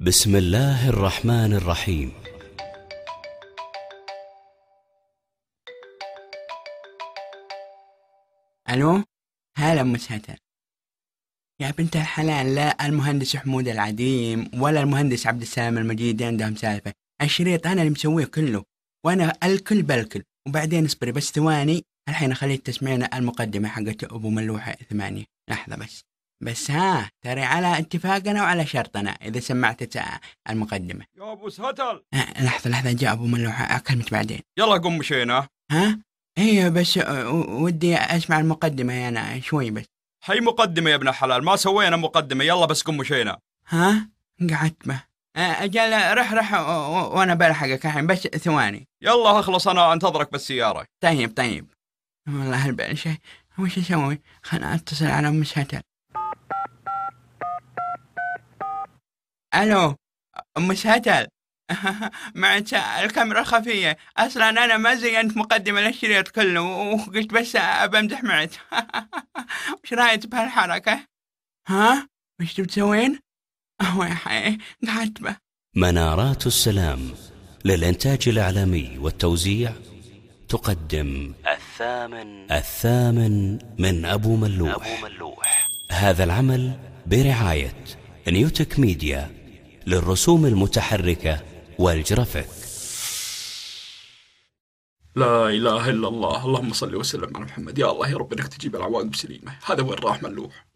بسم الله الرحمن الرحيم. ألو؟ هلا ام ستر يا بنت الحلال لا المهندس حمود العديم ولا المهندس عبد السلام المجيد عندهم سالفة. الشريط أنا اللي مسويه كله وأنا الكل بالكل. وبعدين اصبري بس ثواني الحين اخليك تسمعين المقدمة حقت أبو ملوحة ثمانية. لحظة بس. بس ها ترى على اتفاقنا وعلى شرطنا إذا سمعت المقدمة. يا أبو سهتل. لحظة لحظة جاء أبو ملوحه أكلمك بعدين. يلا قم مشينا. ها؟ أيوه بس ودي أسمع المقدمة أنا شوي بس. هي مقدمة يا ابن الحلال ما سوينا مقدمة. يلا بس قم مشينا. ها؟ قعدت به أجل رح رح وأنا بلحقك الحين بس ثواني. يلا أخلص أنا أنتظرك بالسيارة. طيب طيب. والله هالبال شيء وش أسوي؟ خلنا اتصل على أم ستر ألو ام ستر معك الكاميرا الخفية أصلا أنا ما زينت مقدمة للشريط كله وقلت بس بمزح معك وش رأيك بهالحركة؟ ها؟ وش تبي تسوين؟ هو يا حي قعدت منارات السلام للإنتاج الإعلامي والتوزيع تقدم الثامن الثامن من أبو ملوح, أبو ملوح. هذا العمل برعاية نيوتك ميديا للرسوم المتحركة والجرافيك. لا إله إلا الله. اللهم صل وسلم على محمد. يا الله يا رب إنك تجيب العواقب سليمه هذا وين راح ملوح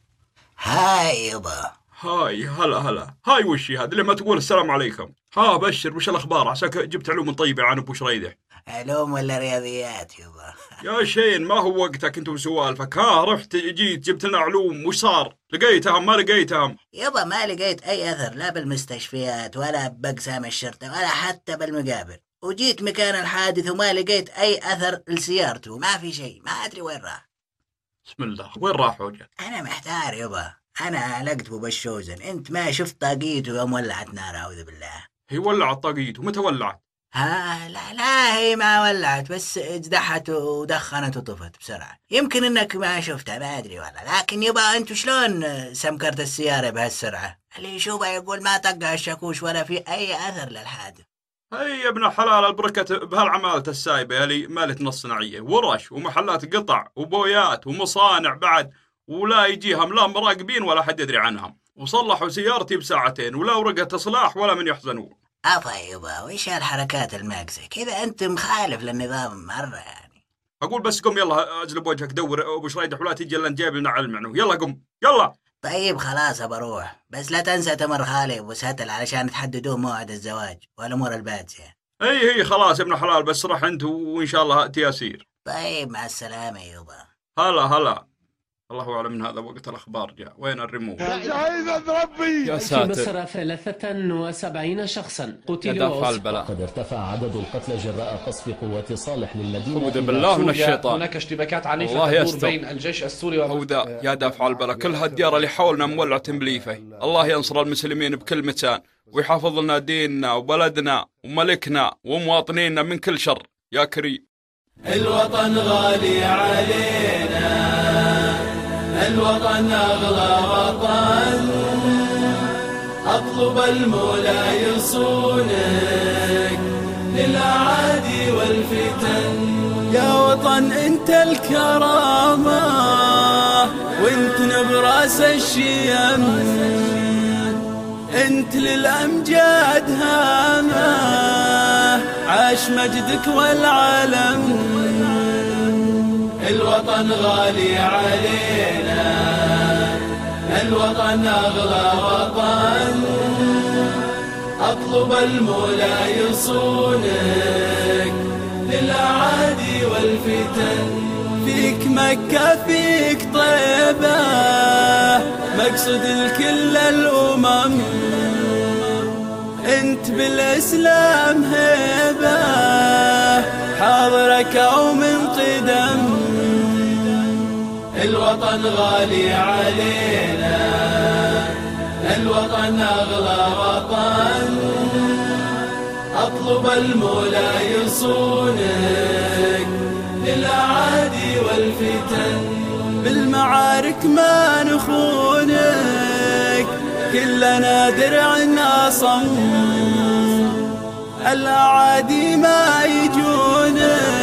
هاي يبا هاي هلا هلا. هاي وشي هذا؟ لما تقول السلام عليكم. ها بشر وش الأخبار؟ عساك جبت علوم طيبة عن أبو شريدح علوم ولا رياضيات يبا يا شين ما هو وقتك انت وسوالفك ها رحت جيت جبت لنا علوم وش صار؟ لقيتهم ما لقيتهم؟ يبا ما لقيت أي أثر لا بالمستشفيات ولا بأقسام الشرطة ولا حتى بالمقابر وجيت مكان الحادث وما لقيت أي أثر لسيارته ما في شيء ما أدري وين راح. بسم الله وين راح وجه أنا محتار يبا أنا علقت ابو بشوزن انت ما شفت طاقيته يوم ولعت نار أعوذ بالله. هي ولعت طاقيت ومتى ولعت؟ ها لا لا هي ما ولعت بس اجدحت ودخنت وطفت بسرعة. يمكن إنك ما شفتها ما أدري والله. لكن يبا انتو شلون سمكرت السيارة بهالسرعة؟ اللي يشوفها يقول ما طقها الشاكوش ولا في أي أثر للحادث. هي يا ابن الحلال البركة بهالعمالة السايبة اللي مالت نص صناعية ورش ومحلات قطع وبويات ومصانع بعد ولا يجيهم لا مراقبين ولا حد يدري عنهم. وصلحوا سيارتي بساعتين ولا ورقة إصلاح ولا من يحزنون. افا يبا وش هالحركات الماكسة كذا أنت مخالف للنظام مرة يعني. أقول بس قم يلا أجلب وجهك دور أبو شريدح ولا تجي إلا نجيب لنا علم عنه. يلا قم يلا. طيب خلاص بروح بس لا تنسى تمر خالي أبو ستل علشان تحددون موعد الزواج والأمور البادية هي هي خلاص يا ابن الحلال بس رح أنت وإن شاء الله تياسير طيب مع السلامة يبا هلا هلا. الله أعلم من هذا وقت الأخبار جاء. وين الريموت يا في مصر 73 شخصا. قتلوا البلاء. قد ارتفع عدد القتلى جراء قصف قوات صالح للمدينة. أعوذ بالله من الشيطان. هناك اشتباكات عنيفة الله تدور يستر. بين الجيش السوري هوذا يا دافع البلاء كل هالديار اللي حولنا مولعة بليفة الله ينصر المسلمين بكل مكان ويحافظ لنا ديننا وبلدنا وملكنا ومواطنينا من كل شر. يا كريم. الوطن غالي علينا. الوطن أغلى وطن أطلب المولى يصونك للأعادي والفتن. يا وطن أنت الكرامة وأنت نبراس الشيم. أنت للأمجاد هامة عاش مجدك والعالم. الوطن غالي علينا. الوطن أغلى وطن. أطلب المولى يصونك للأعادي والفتن. فيك مكة فيك طيبة. مقصد الكل الأمم. أنت بالإسلام هيبة. حاضرك أو من قدم. الوطن غالي علينا. الوطن أغلى وطن. أطلب المولى يصونك للأعادي والفتن. بالمعارك ما نخونك. كلنا درع ناصم الأعادي ما يجونك.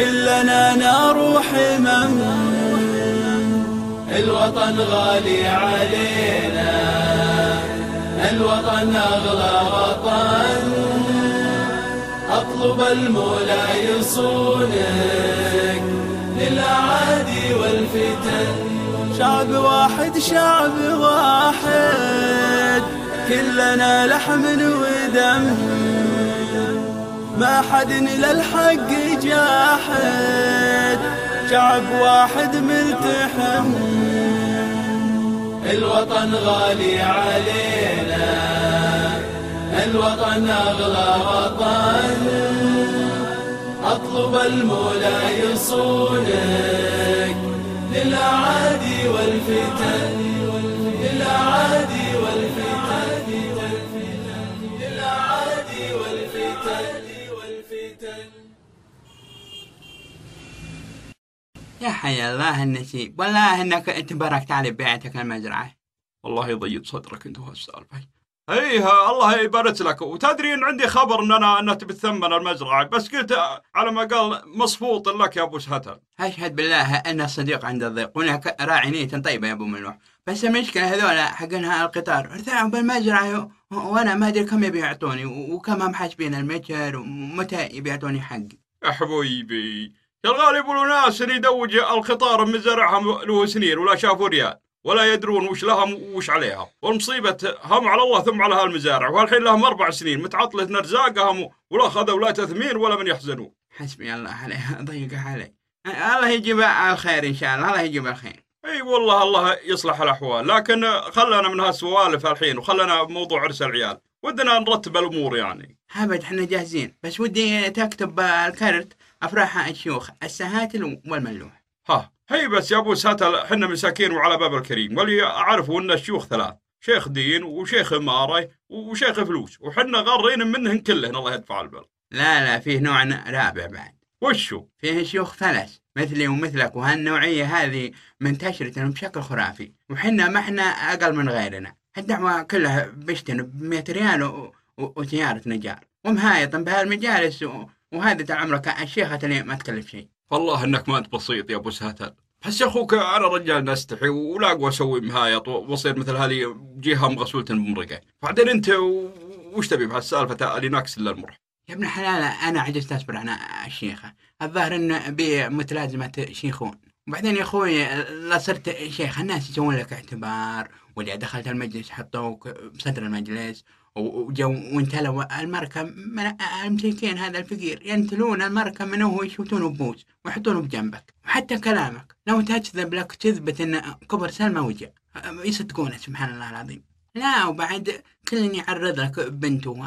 كلنا نار حمم الوطن غالي علينا. الوطن أغلى وطن. أطلب المولى يصونك للأعادي والفتن. شعب واحد شعب واحد. كلنا لحم ودم. ما حد للحق جاحد. شعب واحد ملتحم الوطن غالي علينا. الوطن أغلى وطن. أطلب المولى يصونك للأعادي والفتن. يا حي الله النسيب والله انك تباركت علي ببيعتك المزرعه الله يضيق صدرك انت هالسالفه إيه الله يبارك لك. وتدري إن عندي خبر إن أنا إن تبي تثمن المزرعه بس قلت على ما قال مصفوط لك يا أبو سهتل أشهد بالله أن الصديق عند الضيق وانك راعي نية طيبة يا أبو ملوح بس المشكلة هذول حقنها القطار ارتاحوا بالمزرعه وأنا ما أدري كم يبي يعطوني وكم هم حاسبين المتر ومتى يبي يعطوني حقي. يا حبيبي يا الغالب ناس اللي يدوج الخطار من زرعهم له سنين ولا شافوا ريال ولا يدرون وش لهم وش عليها. والمصيبة هم على الله ثم على هالمزارع والحين لهم أربع سنين متعطلة رزاقهم ولا خذوا لا تثمين ولا من يحزنون. حسبي الله عليه ضيق علي. الله يجيب الخير إن شاء الله الله يجيب الخير. أي والله الله يصلح الأحوال لكن خلنا من هالسوالف الحين وخلنا بموضوع عرس العيال. ودنا نرتب الأمور يعني. أبد إحنا جاهزين. بس ودي تكتب الكرت. أفراح الشيوخ السهاتل والملوح. ها هي بس يا أبو ساتل حنا مساكين وعلى باب الكريم واللي اعرفوا أن الشيوخ ثلاث شيخ دين وشيخ اماره وشيخ فلوس وحنا غارين منهن كلهن الله يدفع البل لا لا فيه نوع رابع بعد. وشو؟ فيه شيوخ فلس مثلي ومثلك وهالنوعية هذه منتشرة بشكل خرافي وحنا ما إحنا أقل من غيرنا. الدعوة كلها بيشتن بمئة ريال وسيارة نجار ومهايط بهالمجالس وهذا عمرك الشيخة اللي ما تكلف شيء. والله إنك ما أنت بسيط يا أبو ساتل بس يا أخوك أنا رجال نستحي ولا أقوى أسوي مهايط واصير مثل هذه جهة مغسولة بمرقة. بعدين أنت وش تبي بهالسالفه اللي ناقص إلا المرح يا ابن حلال أنا عجزت أصبر عن الشيخة. الظاهر إن بي متلازمة شيخون. وبعدين يا أخوي لا صرت شيخ. الناس يسوون لك اعتبار. وإذا دخلت المجلس حطوك بصدر المجلس. وجو وانتلوا المركب من المسكين هذا الفقير ينتلون المركب منه ويشوتونه ببوس ويحطونه بجنبك. وحتى كلامك لو تكذب لك تثبت إن كبر سلمى وجه يصدقونه سبحان الله العظيم. لا وبعد كل يعرض لك بنته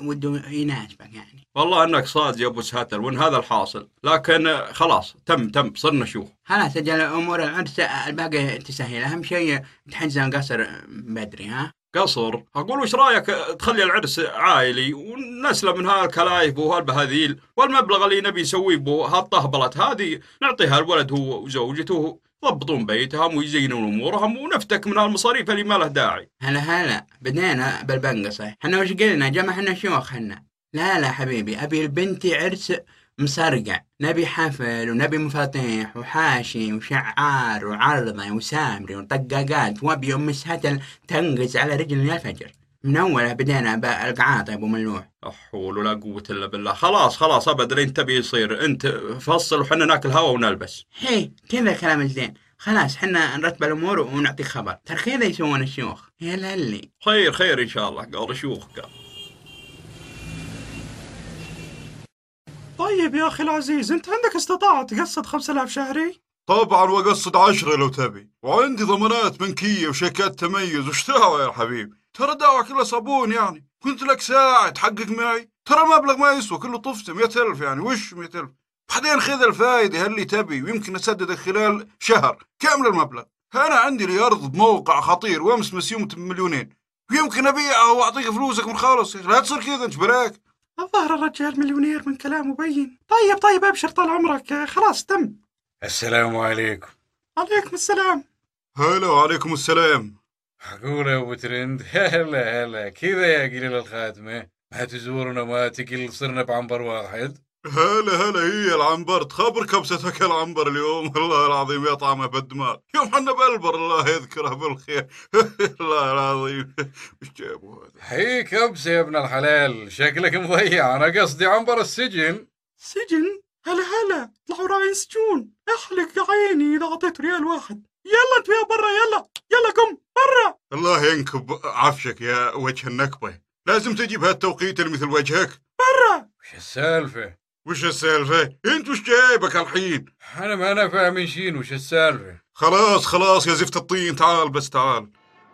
وده يناسبك يعني. والله أنك صادق يا أبو ساتل وإن هذا الحاصل. لكن خلاص تم تم صرنا شيوخ خلاص أجل امور العرس الباقي تسهل أهم شيء تحجز القصر بدري ها؟ قصر. أقول وش رأيك؟ تخلي العرس عائلي ونسلم من هالكلايف وهالبهاذيل والمبلغ اللي نبي نسويه بهالطهبلة هذه نعطيها الولد هو وزوجته يضبطون بيتهم ويزينون أمورهم ونفتك من هالمصاريف اللي ما له داعي. هلا هلا بدينا بالبنقصة. إحنا وش قلنا؟ جمعنا شيوخ حنا لا لا حبيبي أبي لبنتي عرس مصرقع نبي حفل ونبي مفاتيح وحاشي وشعار وعرضة وسامري وطقاقات. وأبي ام سهتل تنقز على رجل الفجر من اول بدينا بالقعاط يا أبو ملوح. لا حول ولا قوة إلا بالله. خلاص خلاص أبد. اللي انت تبي يصير. أنت فصل وحنا ناكل هوا ونلبس. هي كذا كلام زين خلاص حنا نرتب الأمور ونعطيك خبر. ترى كذا يسوون الشيوخ. يا للي. خير خير إن شاء الله. قال شيوخ قال. طيب يا أخي العزيز أنت عندك استطاعة تقسط 5000 شهري؟ طبعا واقصد عشرة لو تبي. وعندي ضمانات بنكية وشيكات تميز. وش تهوى يا حبيبي؟ ترى دعوة كلها صابون يعني. كنت لك ساعة تحقق معي. ترى المبلغ ما يسوى كله طفته مئة ألف يعني. وش مئة ألف؟ بعدين خذ الفايدة اللي تبي. ويمكن أسددك خلال شهر. كامل المبلغ. أنا عندي لي أرض بموقع خطير. وأمس مسيومة بمليونين. ويمكن أبيعها وأعطيك فلوسك من خالص. لا تصير كذا أنت براك. الظاهر الرجال مليونير من كلامه بين طيب طيب أبشر طال عمرك. خلاص تم. السلام عليكم. عليكم السلام. هلا وعليكم السلام. معقولة يا أبو ترند هلا هلا. كذا يا قليل الخاتمة. ما تزورنا ما تقل صرنا بعنبر واحد. هلا هلا هي العنبر تخبر كبستك العنبر اليوم؟ والله العظيم يا طعمه بالدماغ يوم حنا بألبر الله يذكره بالخير. الله العظيم. وش جابوا هذا؟ هي كبسة يا ابن الحلال؟ شكلك مضيع أنا قصدي عنبر السجن. سجن؟ هلا هلا طلعوا راعين سجون. أحلق عيني إذا أعطيت ريال واحد. يلا أنتوا يا برا يلا. يلا قم برا. الله ينكب عفشك يا وجه النكبة. لازم تجي بهالتوقيت اللي مثل وجهك. وش السالفة؟ وش السالفة؟ انت وش جايبك الحين؟ أنا ما أنا فاهم شين وش السالفة؟ خلاص خلاص يا زفت الطين تعال بس تعال.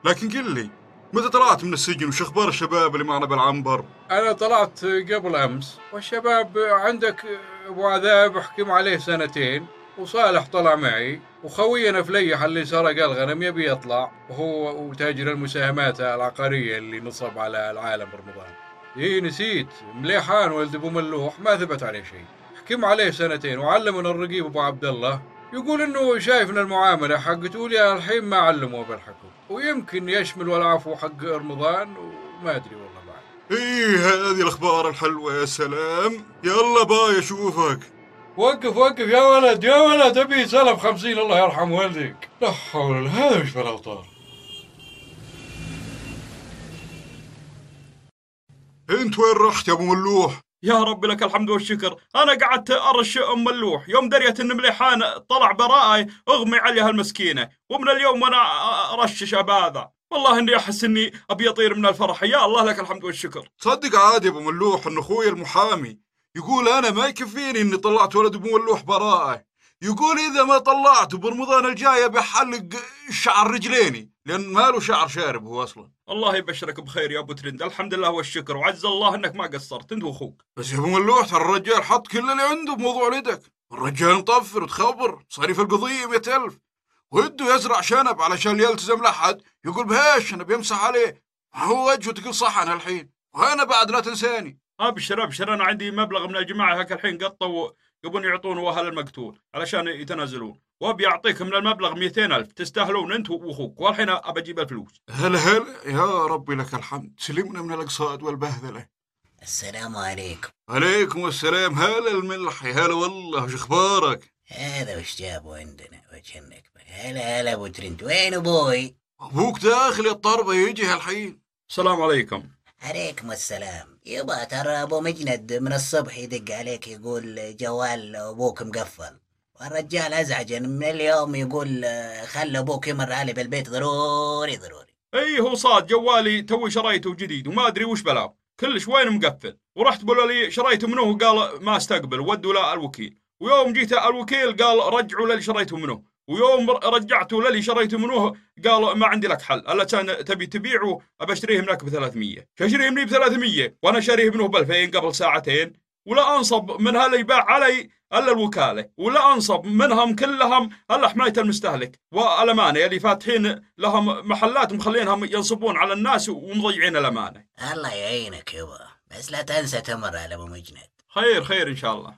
لكن قل لي متى طلعت من السجن؟ وش أخبار الشباب اللي معنا بالعنبر؟ أنا طلعت قبل أمس والشباب عندك أبو عذاب حكم عليه سنتين وصالح طلع معي وخوينا فليح اللي سرق الغنم يبي يطلع وهو وتاجر المساهمات العقارية اللي نصب على العالم برمضان إيه نسيت. مليحان ولد أبو ملوح ما ثبت عليه شيء. حكم عليه سنتين وعلمنا الرقيب أبو عبد الله. يقول إنه شايفنا المعاملة حقته لي الحين ما علموه بالحكم. ويمكن يشمل والعفو حق رمضان وما أدري والله بعد. إيه هذه الأخبار الحلوة يا سلام. يلا باي أشوفك. وقف وقف يا ولد يا ولد أبي سلف خمسين الله يرحم والديك. لا حول هذا مش بالاوطار انت وين رحت يا ابو ملوح؟ يا رب لك الحمد والشكر. أنا قعدت أرش أم ملوح. يوم دريت إن مليحان طلع براءي أغمي عليها المسكينة. ومن اليوم وأنا ارشش هذا والله إني أحس إني أبي أطير من الفرح. يا الله لك الحمد والشكر. تصدق عادي يا ابو ملوح إن أخوي المحامي يقول أنا ما يكفيني إني طلعت ولد أبو ملوح براءه يقول إذا ما طلعت برمضان الجاي بحلق شعر رجليني لأن ما له شعر شارب هو أصلا. الله يبشرك بخير يا أبو ترند الحمد لله والشكر. وعز الله إنك ما قصرت. انت وأخوك. بس يا أبو ملوح ترى الرجال حط كل اللي عنده بموضوع لدك الرجال مطفر وتخبر. صريف القضية 100000 وده يزرع شنب علشان يلتزم لحد يقول بهاش أنا بيمسح عليه. هو وجهه تقول صحن الحين. وأنا بعد لا تنساني. أبشر أبشر. أنا عندي مبلغ من الجماعة هيك الحين قطوا يبون يعطونه أهل المقتول علشان يتنازلون. وابي اعطيك من المبلغ 200 ألف. تستاهلون انت واخوك. والحين أبى أجيب الفلوس. هلا هلا يا ربي لك الحمد. سلمنا من الاقساط والبهذلة. السلام عليكم. عليكم السلام. هلا الملحي؟ هلا والله. وش أخبارك؟ هذا وش جابوا عندنا؟ وجه النكبة هلا هلا أبو ترنت. وين أبوي؟ أبوك داخل الطربة يجي الحين السلام عليكم. عليكم السلام. يبا ترى أبو مجند من الصبح يدق عليك يقول جوال أبوك مقفل. والرجال أزعج من اليوم يقول خلى أبوك يمر علي بالبيت ضروري ضروري. اي هو صاد جوالي توي شريته جديد وما أدري وش بلاه كلش وين مقفل. ورحت بقول لي شريته منه قال ما استقبل ودوا له الوكيل. ويوم جيت الوكيل قال رجعوا للي شريته منه ويوم رجعته للي شريته منه قال ما عندي لك حل. ألا كان تبي تبيعه ابشتريه منك ب 300 شاشريه مني ب 300 وأنا شاريه منه ب 2000 قبل ساعتين. ولا أنصب من هذا يباع علي إلا الوكالة ولا أنصب منهم كلهم الا حماية المستهلك. والامانه اللي فاتحين لهم محلات مخلينهم ينصبون على الناس ومضيعين الأمانة. الله يعينك يبا بس لا تنسى تمر على أبو مجند. خير خير إن شاء الله.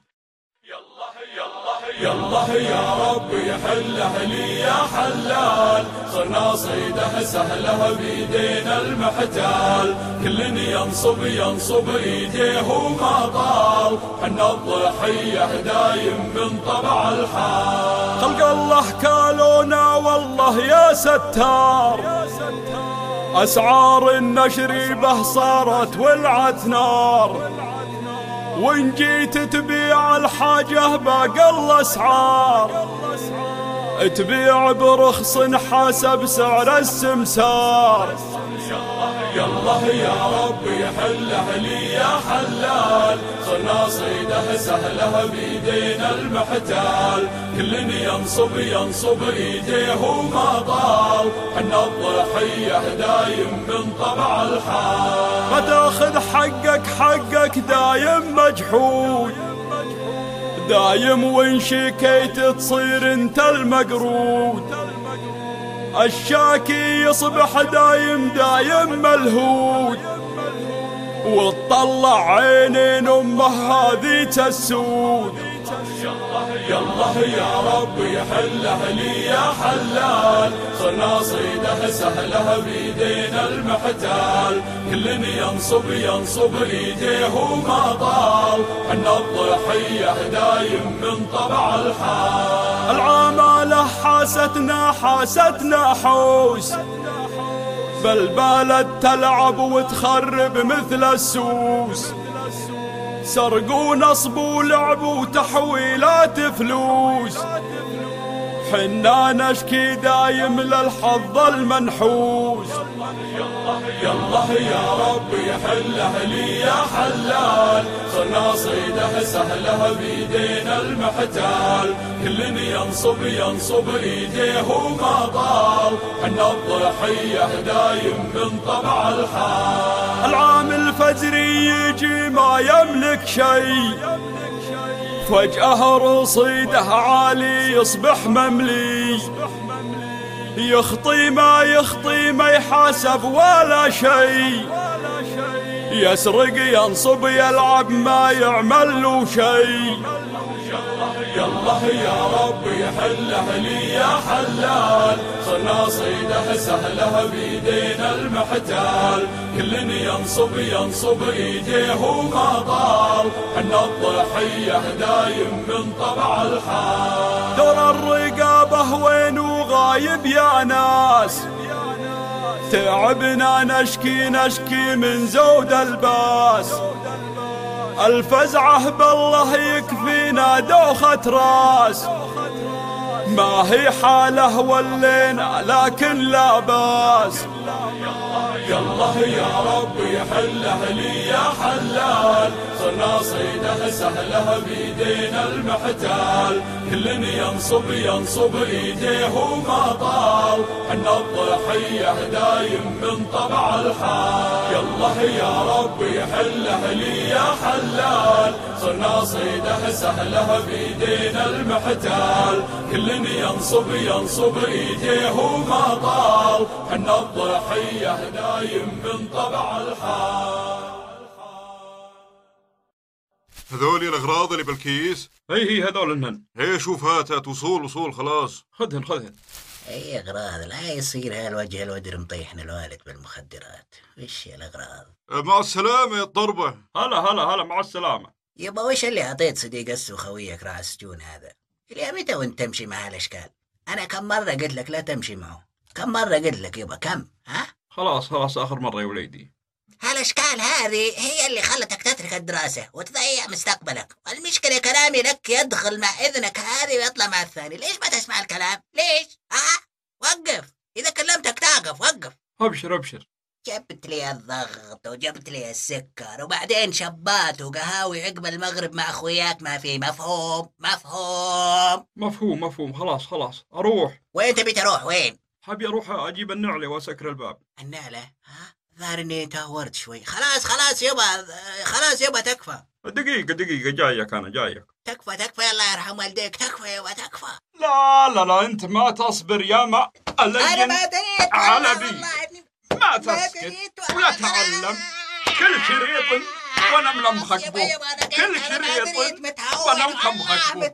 يلا. يا ربي حله لي يا حلال. صرنا صيده سهله بيدينا المحتال. كل ينصب ينصب إيديه وما طال. حنا الضحيه دايم من طبع الحال. خلق الله كالونا والله يا ستار. أسعار النشر به صارت ولعت نار وإن جيت تبيع الحاجة بأقل أسعار. تبيع برخص حسب سعر السمسار. يلا يا ربي حله لي يا حلال. صرنا صيده سهلة بيدينا المحتال. كل ينصب ينصب إيديه وما طال. حنا الضحية دايم من طبع الحال. ما تاخذ حقك حقك دايم مجحود. دايم وإن شكيت تصير أنت المقرود الشاكي يصبح دايم دايم ملهود. وتطلع عينين أمه هذيك السود يلا يا ربي حله لي يا حلال صرنا صيده سهله بيدينا المحتال كل ينصب ينصب إيديه وما طال. حنا الضحية دايم من طبع الحال العمالة حاستنا حاستنا حوس بالبلد تلعب وتخرب مثل السوس سرقوا نصبوا لعبوا تحويلات فلوس. حنا نشكي دايم للحظ المنحوس يلا يا ربي حله لي يا حلال. صرنا صيده سهله بيدينا المحتال. كل ينصب ينصب ايديه وما طال. حنا الضحيه دايم من طبع الحال. العام الفجري يجي ما يملك شيء. فجأة رصيده عالي يصبح مملي. يخطي ما يخطي ما يحاسب ولا شيء. يسرق ينصب يلعب ما يعمل له شيء. يلا يا ربي حله لي يا حلال. صرنا صيده سهله بيدينا المحتال. كل ينصب ينصب ايديه وما طال. حنا الضحية دايم من طبع الحال. ترى الرقابة وين وغايب يا ناس؟ تعبنا نشكي نشكي من زود الباس. الفزعة بالله يكفينا دوخة راس. ما هي حاله ولينا لكن لا بأس. يلا يا ربي حله لي يا حلال. صرنا صيده سهله بيدينا المحتال. كل ينصب ينصب إيديه وما طال. حنا الضحية دايم من طبع الحال. يلا يا ربي حله لي يا حلال. صرنا صيده سهله بيدينا المحتال. كل ينصب ينصب إيديه وما طال. حنا الضحية دايم من طبع الحال. هذولي الأغراض اللي بالكيس؟ هي هي هذول هن هي شوف هات هات وصول وصول خلاص. خذهن خذهن. اي أغراض لا يصير هالوجه الودر مطيحنا الوالد بالمخدرات. وش يا الأغراض؟ مع السلامة يا الضربة. هلا هلا هلا مع السلامة. يبا وش اللي أعطيت صديق السو خويك راس سجون هذا؟ إلى متى وانت تمشي مع هالاشكال أنا كم مرة قلت لك لا تمشي معه. كم مرة قلت لك يبا كم؟ ها؟ خلاص خلاص آخر مرة يا وليدي. هالأشكال هذه هي اللي خلتك تترك الدراسة وتضيع مستقبلك. المشكلة كلامي لك يدخل مع إذنك هذه ويطلع مع الثاني. ليش ما تسمع الكلام؟ ليش؟ ها وقف. إذا كلمتك توقف وقف. أبشر أبشر. جبت لي الضغط وجبت لي السكر وبعدين شبات وقهاوي عقب المغرب مع أخوياك. ما في مفهوم مفهوم. مفهوم مفهوم. خلاص خلاص. أروح. وين تبي تروح؟ وين؟ حبي أروح أجيب النعلة وأسكر الباب. النعلة؟ ها؟ ظهر اني تهورت شوي. خلاص خلاص يبا خلاص يبا تكفى. دقيقة دقيقة جايك أنا جايك. تكفى تكفى الله يرحم والديك. تكفى يبا تكفى. لا لا لا أنت ما تصبر يا ما أنا ألين ما دريت على بي. ما تسكت. ولا تعلم. كل شريط وأنا ملمخك بو أنا كل أنا شريط وأنا بو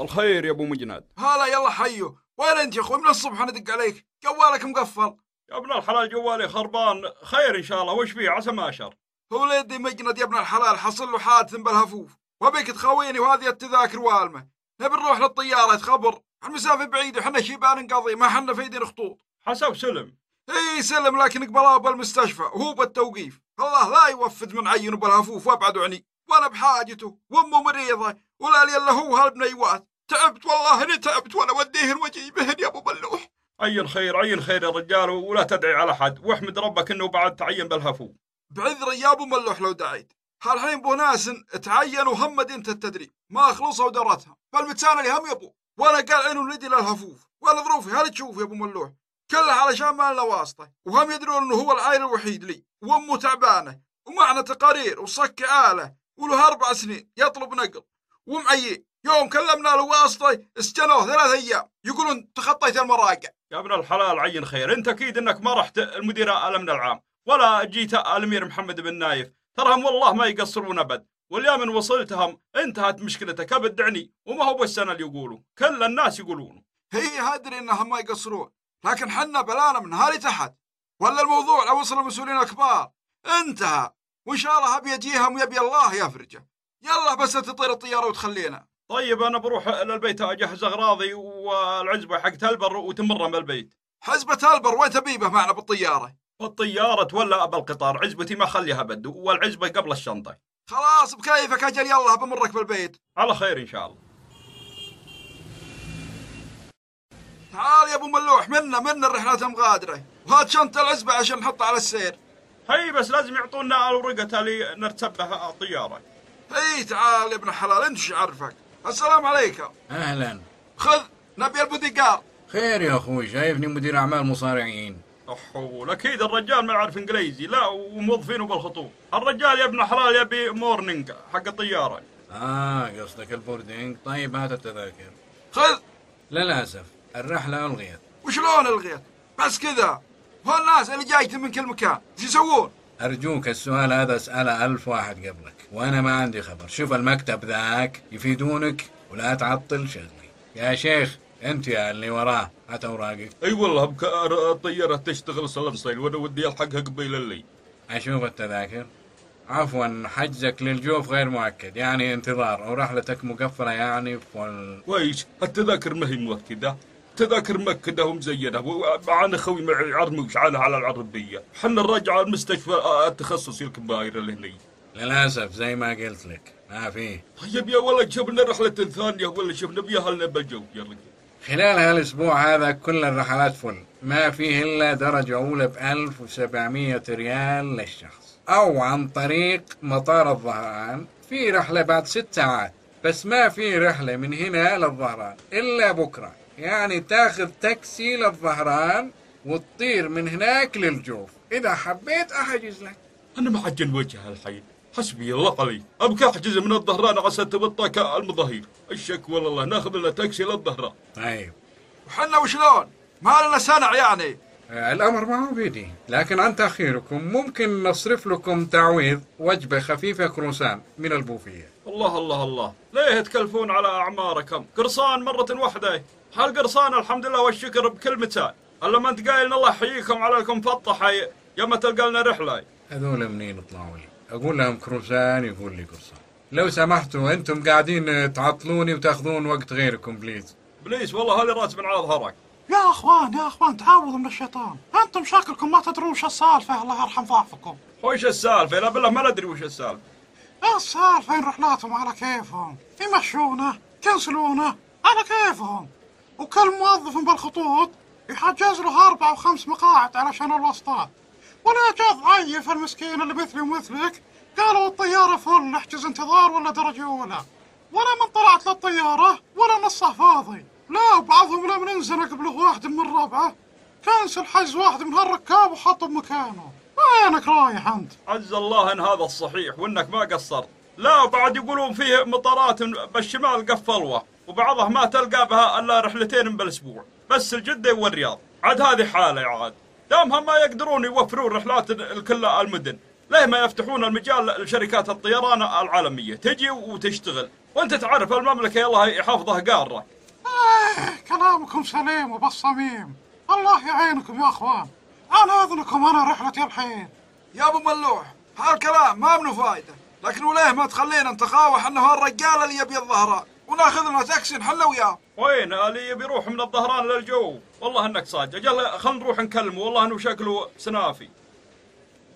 الخير يا أبو مجند هلا يلا حيو. وين أنت يا أخوي؟ من الصبح ندق عليك. جوالك مقفل. يا ابن الحلال جوالي خربان. خير إن شاء الله. وش فيه؟ عسى ما أشر. ولدي مجند يا ابن الحلال. حصل له حادث بالهفوف. وبيك تخويني وهذه التذاكر والمه. نبي نروح للطيارة. خبر المسافة بعيدة وحنا شيبان نقضي. ما حنا في إيدينا خطوط. حسب سلم. إي سلم. لكن قبلها بالمستشفى وهو بالتوقيف. الله لا يوفد من عينه بالهفوف. وأبعد عني. وأنا بحاجته. وأمه مريضة. ولا لي إلا هو هالبنيوات تعبت والله إني تعبت وأنا وديهن واجيبهن يا أبو بلوح. عين خير عين خير يا رجال ولا تدعي على حد واحمد ربك إنه بعد تعين بالهفو. بعذر يا أبو ملوح لو دعيت. هالحين بو ناس تعين وهم مدينة التدريب. ما خلصوا ودارتها فالمتسانة اللي هم يا أبو. وأنا قال عين ولدي للهفوف وأنا ظروفي هل تشوف يا أبو ملوح؟ كلها علشان ما لنا واسطة. وهم يدرون إنه هو العائل الوحيد لي. وأمه تعبانة. ومعنا تقارير وصك آلة. وله أربع سنين. يطلب نقل. ومعيي يوم كلمنا له واسطة استنوه ثلاث أيام. يقولون تخطيت المراقع. يا ابن الحلال عين خير. انت أكيد إنك ما رحت المدير الأمن العام ولا جيت الأمير محمد بن نايف. تراهم والله ما يقصرون أبد. واليوم من وصلتهم انتهت مشكلتك ابدعني. وما هو بس أنا اللي يقولوا؟ كل الناس يقولون هي ادري إنهم ما يقصرون. لكن حنا بلانا من هالي تحت. ولا الموضوع لو وصل المسؤولين الكبار انتهى. وإن شاء الله أبي يجيهم ويبي الله يفرجه. يلا بس تطير الطيارة وتخلينا. طيب أنا بروح للبيت أجهز أغراضي والعزبة حقت ألبر وتمر من البيت. حزبة ألبر وين تبيبه معنا بالطيارة؟ الطيارة ولا بالقطار عزبتي ما خليها بد والعزبة قبل الشنطة. خلاص بكيفك أجل يلا بمرك بالبيت. على خير إن شاء الله. تعال يا أبو ملوح منا منا الرحلات المغادرة. وهات شنطه العزبة عشان نحطها على السير. هي بس لازم يعطونا الورقة اللي نرتب بها الطيارة. أي تعال يا ابن الحلال أنت إيش عرفك السلام عليكم. أهلا. خذ نبي البوديقار خير يا أخوي شايفني مدير أعمال مصارعين. أحول أكيد الرجال ما يعرف إنجليزي لا وموظفينه بالخطوط الرجال يا ابن حلال يبي morning حق الطيارة. آه قصدك ال boarding. طيب هات التذاكر. خذ. للأسف الرحلة ألغيت. وشلون ألغيت؟ بس كذا. والناس اللي جايتهم من كل مكان. إيش يسوون؟ أرجوك السؤال هذا أسأله ألف واحد قبلك وأنا ما عندي خبر. شوف المكتب ذاك يفيدونك ولا تعطل شغلي. يا شيخ أنت يا اللي وراه هات أوراقك أي والله بكار الطيارة تشتغل سلنصيل وأنا ودي ألحقها قبيل الليل أشوف التذاكر. عفوا حجزك للجوف غير مؤكد. يعني انتظار ورحلتك مقفلة يعني فل... ويش؟ التذاكر ما هي مؤكدة. تذاكر مؤكدة ومزينة. معانا خوي معي عرموش عاله على العربية. حنا نرجع المستشفى التخصصي الكباير اللي هني. للأسف زي ما قلت لك. ما فيه طيب يا ولد شوفنا رحلة ثانية ولا شوفنا بيها لنا بالجو يا رجال خلال هالأسبوع هذا كل الرحلات فل. ما فيه إلا درجة أولى ب 1700 ريال للشخص. أو عن طريق مطار الظهران. في رحلة بعد ست ساعات. بس ما في رحلة من هنا للظهران. إلا بكرة. يعني تاخذ تاكسي للظهران وتطير من هناك للجوف. إذا حبيت أحجز لك. أنا معجن وجه الحين حسبي الله علي أبكى أحجز من الظهران عسى تبطى المظاهير الشك والله ناخذ لنا تاكسي للظهران. طيب. وحنا وشلون؟ ما لنا سنع يعني. آه، الأمر ما هو بيدي. لكن عن تأخيركم ممكن نصرف لكم تعويض وجبة خفيفة كروسان من البوفية. الله الله الله. ليه تكلفون على أعماركم؟ قرصان مرة واحدة. هل قرصان؟ الحمد لله والشكر بكل مثال. الا ما انت قايل الله يحييكم على لكم فطحة يما تلقى لنا رحلة. هذول منين طلعوا لي أقول لهم كروسان يقول لي كروسان لو سمحتوا أنتم قاعدين تعطلوني وتأخذون وقت غيركم please. please والله هذه راس من على ظهرك يا أخوان يا أخوان تعوذوا من الشيطان. أنتم شكلكم ما تدرون وش السالفة. الله يرحم ضعفكم. وش السالفة؟ لا بالله ما ندري وش السالفة. السالفة ان رحلاتهم على كيفهم؟ يمشونه كنسلونه على كيفهم. وكل موظف بالخطوط يحجز له أربع وخمس مقاعد علشان الوسطات. ولا جاء ضعيف المسكين اللي مثلي ومثلك قالوا الطيارة فل احجز انتظار ولا درجة أولى. ولا من طلعت للطيارة ولا نصه فاضي. لا وبعضهم لما ننزل قبله واحد من ربعه. كنسل حجز واحد من هالركاب وحطه بمكانه. وينك رايح أنت؟ عز الله إن هذا الصحيح وإنك ما قصرت. لا وبعد يقولون فيه مطارات بالشمال قفلوه وبعضها ما تلقى بها إلا رحلتين بالأسبوع. بس الجدة والرياض. عاد هذه حالة يا عاد. دامهم ما يقدرون يوفرون رحلات لكل المدن. ليه ما يفتحون المجال لشركات الطيران العالمية؟ تجي وتشتغل. وانت تعرف المملكة يلا يحافظها قارة. آه كلامكم سليم وبالصميم. الله يعينكم يا أخوان. عن اذنكم أنا رحلتي الحين. يا أبو ملوح هالكلام ما منه فايدة. لكن وليه ما تخلينا نتخاوح إنه هالرجال اللي يبي الظهران؟ وناخذ لنا تاكسي نحنا وياه. وين؟ اللي يبي يروح من الظهران للجو. والله انك صادق يلا خلينا نروح نكلمه والله انه شكله سنافي.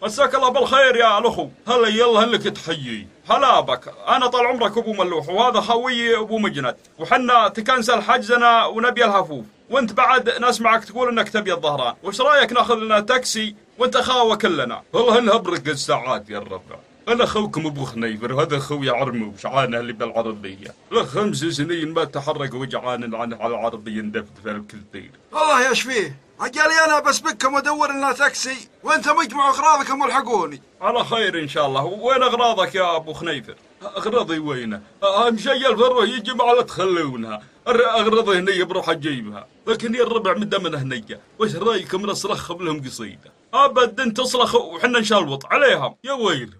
مساك الله بالخير يا الاخو هلا يلا لك تحيي. هلا بك. أنا طال عمرك أبو ملوح وهذا خوي أبو مجند. وحنا تكنسل حجزنا ونبي الهفوف. وانت بعد نسمعك تقول إنك تبي الظهران. وش رأيك ناخذ لنا تاكسي وانت خاوه كلنا والله انها برق الساعات يا الربع أنا اخوكم أبو خنيفر وهذا أخوي عرموش عانه اللي بالعربية. له خمس سنين ما تحرك وجعان عنه على العربية ندفدف طير الله يشفيه عجالي أنا بسبككم وادور لنا تاكسي وأنت مجمعوا اغراضكم والحقوني على خير إن شاء الله. وين أغراضك يا أبو خنيفر؟ أغراضي وينه؟ أهم شيء الفروه يجي مع لا تخلونها. أغراضي هنيه بروح أجيبها. لكن يا الربع من دمنا هنيه وش رأيكم؟ نصرخ لهم قصيدة. ابدا تصرخ وحنا نشلوط عليهم. يا ويلهم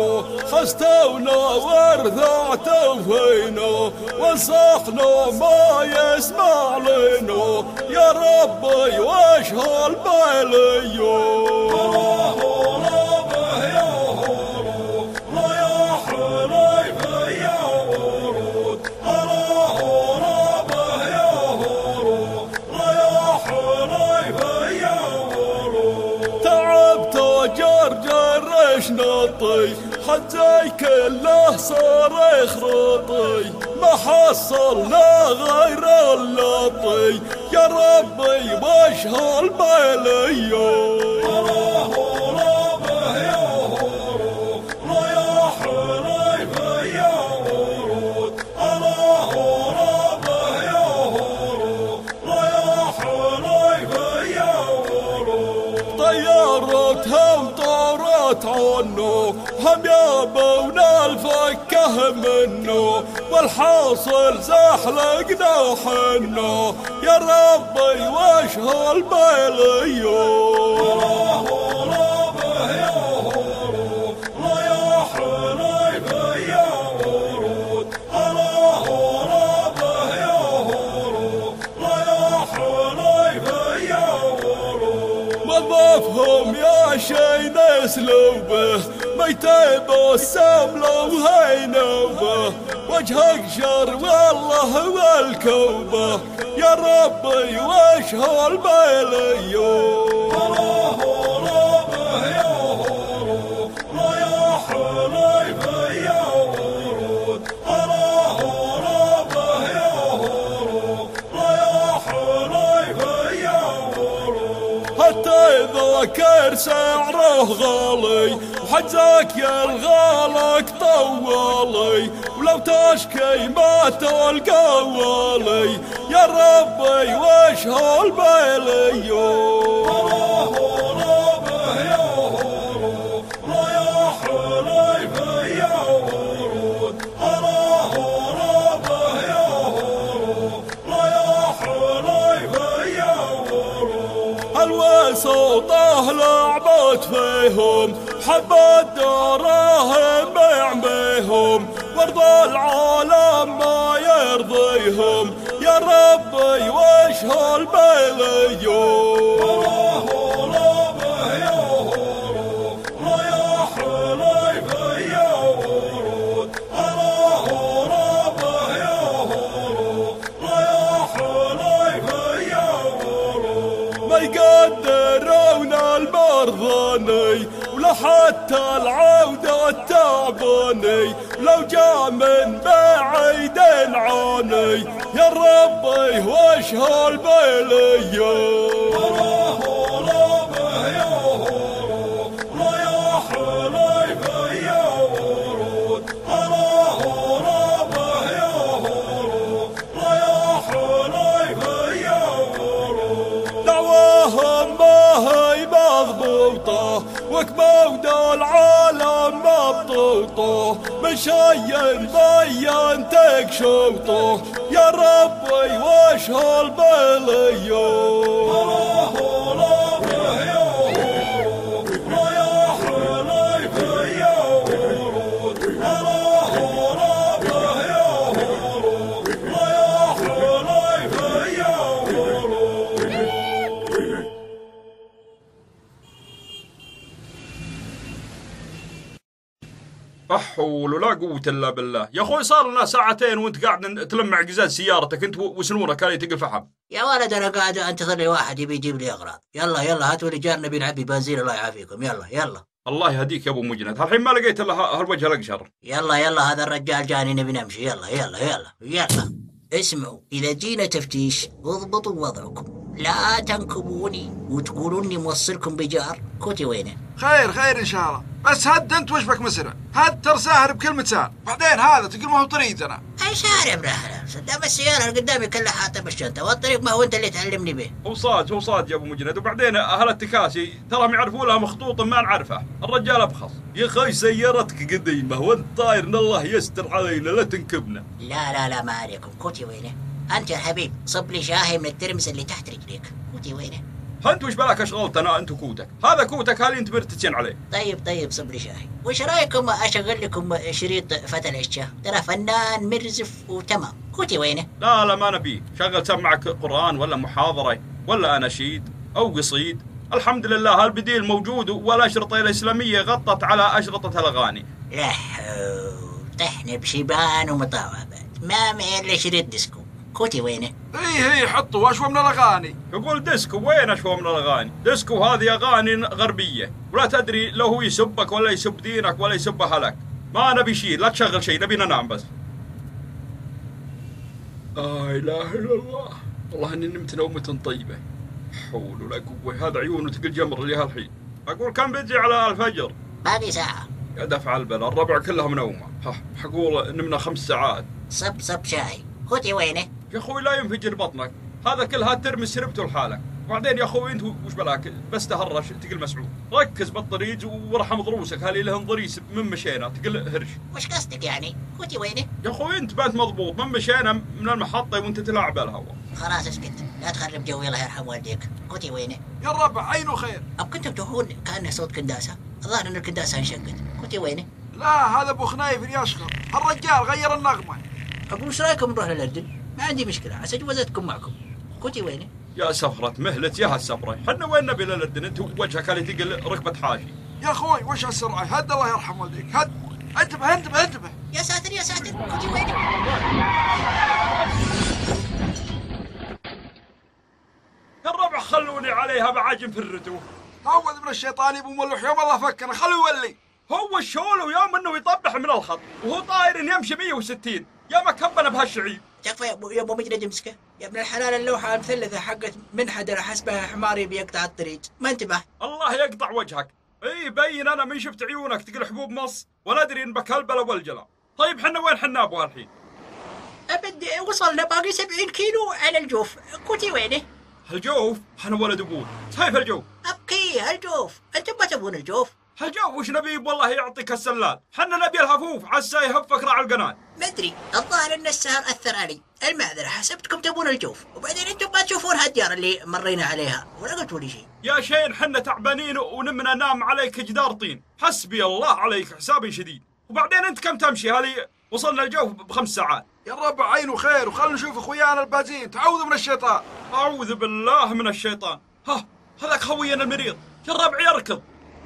وش فيكم علينا حستونا ورثعتوا فينا وصحنا ما يسمع لنا. يا ربي وش هالباليو وجرجر نطي حتى كله صار خروطي ما حصلنا غير اللطي. يا ربي وش هالباليو طيارتهم طارت عنه. هم يابونا الفكه منه والحاصل زحلقنا حنه. يا ربي وش هالبيليو موظفهم يا شي ميتين السم لو هينوبة. وجهك شر والله والكوبة. يا ربي وش هالبيليو حتى إذا كان سعره غالي وحجاك يا الغالك طوالي ولو تشكي ما تلقى والي. يا ربي وش هالبيليو الوسطة لعبت فيهم. حبت دراهم بعميهم وارضى العالم ما يرضيهم. يا ربي وش هالبيليو حتى العودة التعباني لو جاء من بعيد عاني يا ربي وش هالبيليو مضبوطة وكمود العالم مبطوطة من شي مبين تكشوطه يا ربي وش هالبليو حول ولا قوة إلا بالله، يا أخوي صار لنا ساعتين وأنت قاعد تلمع قزاز سيارتك. أنت وسنورك هذه تقل فحم. يا ولد أنا قاعد أنتظر لي واحد يبي يجيب لي إغراض. يلا يلا هاتوا لي جارنا بنعبي بنزين الله يعافيكم. يلا يلا. الله يهديك يا أبو مجند، الحين ما لقيت إلا هالوجه الأقشر. يلا يلا هذا الرجال جاني نبي نمشي. يلا يلا يلا يلا. اسمعوا إذا جينا تفتيش اضبطوا وضعكم. لا تنكبوني وتقولوا اني موصلكم بجار. كوتي وينه؟ خير خير إن شاء الله. بس هد أنت وش بك مسرع. هد ترى ساهر بكلمة ساهر بعدين هذا تقول ما هو طريقنا إيش عارف رحلة صدام السيارة اللي قدامي كلها حاطة بالشنطة. والطريق ما هو أنت اللي تعلمني به. هو صاد هو صاد يا أبو مجند. وبعدين أهل التكاسي تراهم يعرفون لها مخطوط ما نعرفه، الرجال أبخص. يا أخي سيارتك قديمة وأنت طاير الله يستر علينا لا تنكبنا. لا لا لا ما عليكم. كوتي وينه؟ أنت يا حبيب صب لي شاهي من الترمس اللي تحت رجليك. كوتي وينه؟ انت وش بلاك اشغلت أنا انت وكوتك هذا كوتك هالي أنت مرتجين عليه؟ طيب طيب صب لي شاي وش رأيكم أشغل لكم شريط فتى العشة ترى فنان مرزف وتمام. كوتي وينه؟ لا لا ما نبيه. شغل سمعك قرآن ولا محاضرة ولا أناشيد أو قصيد. الحمد لله هالبديل موجود والأشرطة الإسلامية غطت على أشرطة الأغاني. لا حول طحن بشيبان ومطاوع بعد ما معي إلا شريط ديسكو. كوتي وينه؟ اي هي حطوا اشوى من الأغاني. يقول ديسكو وين أشوى من الأغاني؟ ديسكو هذه أغاني غربية. ولا تدري لو هو يسبك ولا يسب دينك ولا يسب أهلك. ما نبي شيء لا تشغل شيء نبي ننام بس. لا إله إلا الله. والله إني نمت نومة طيبة. حول ولا قوة. هذا عيونه تقل جمر لي هالحين. أقول كم بيجي على الفجر؟ باقي ساعة. يا دفع البلا الربع كلهم نومة. ها حقول نمنا خمس ساعات. صب صب شاي. كوتي وينه؟ يا أخوي لا ينفجر بطنك. هذا كلها ترمي شربته لحالك. وبعدين يا أخوي أنت وش بلاك؟ بس تهرش تقل مسعود. ركز بالطريق وارحم ضروسك. هالي لهم ضريس من مشينا تقل هرش. وش قصدك يعني؟ كوتي وينه؟ يا أخوي أنت بنت مضبوط. من مشينا من المحطة وأنت تلعب الهواء خلاص اسكت. لا تخرب جوي الله يرحم والديك. كوتي وينه؟ يا الربع عينه خير أب كنتم تهون كأنه صوت كنداسة؟ الظاهر إن الكنداسة انشقت. كوتي وينه؟ لا هذا أبو خنايف يشخر الرجال غير النغمة. أقول وش رأيكم نروح للأردن؟ ما عندي مشكلة عسى جوازتكم معكم. كوتي وينه يا سفرة مهلت يا هالسفرة حنا وين نبي للدن؟ أنت وجهك اللي تقل ركبة حاشي يا أخوي وش هالسرعه هد الله يرحم والديك. هد. انتبه انتبه انتبه. يا ساتر يا ساتر. كوتي وينه يا الربع خلوني عليها بعجن في الردو تعوذ من الشيطان أبو ملوح يوم الله فكنا. خلوه يولي. هو الشول ويوم إنه يطبح من الخط وهو طاير يمشي 160 يا ما كبنا بهالشعيب تكفى يا ابو يا أبو مجرد امسكه يا ابن الحلال اللوحة المثلثة حقت منحدرة حسبها حماري بيقطع الطريق. ما انتبه الله يقطع وجهك. إي بين أنا من شفت عيونك تقل حبوب مص ولا أدري إن بك البلا والجلا طيب حنا وين حنا أبو الحين؟ ابد وصلنا باقي 70 كيلو على الجوف. كوتي وينه؟ الجوف؟ حنا ولد ابوه كيف الجوف؟ أبكي الجوف. أنتم ما تبون الجوف. الجوف وش نبي؟ والله يعطيك السلال حنا نبي الهفوف. عسى يهفك راع القناة. ما أدري. الظاهر أن السهر أثر علي. المعذرة حسبتكم تبون الجوف. وبعدين أنتم ما تشوفون هالديار اللي مرينا عليها. ولا قلتوا لي شيء. يا شين حنا تعبانين ونمنا نام عليك جدار طين. حسبي الله عليك حساب شديد. وبعدين أنت كم تمشي؟ هذه وصلنا الجوف بخمس ساعات؟ يا الربع عينه خير وخلنا نشوف أخويانا البازين. تعوذ من الشيطان. أعوذ بالله من الشيطان. ها هذاك خوينا المريض. يا الربع يركض.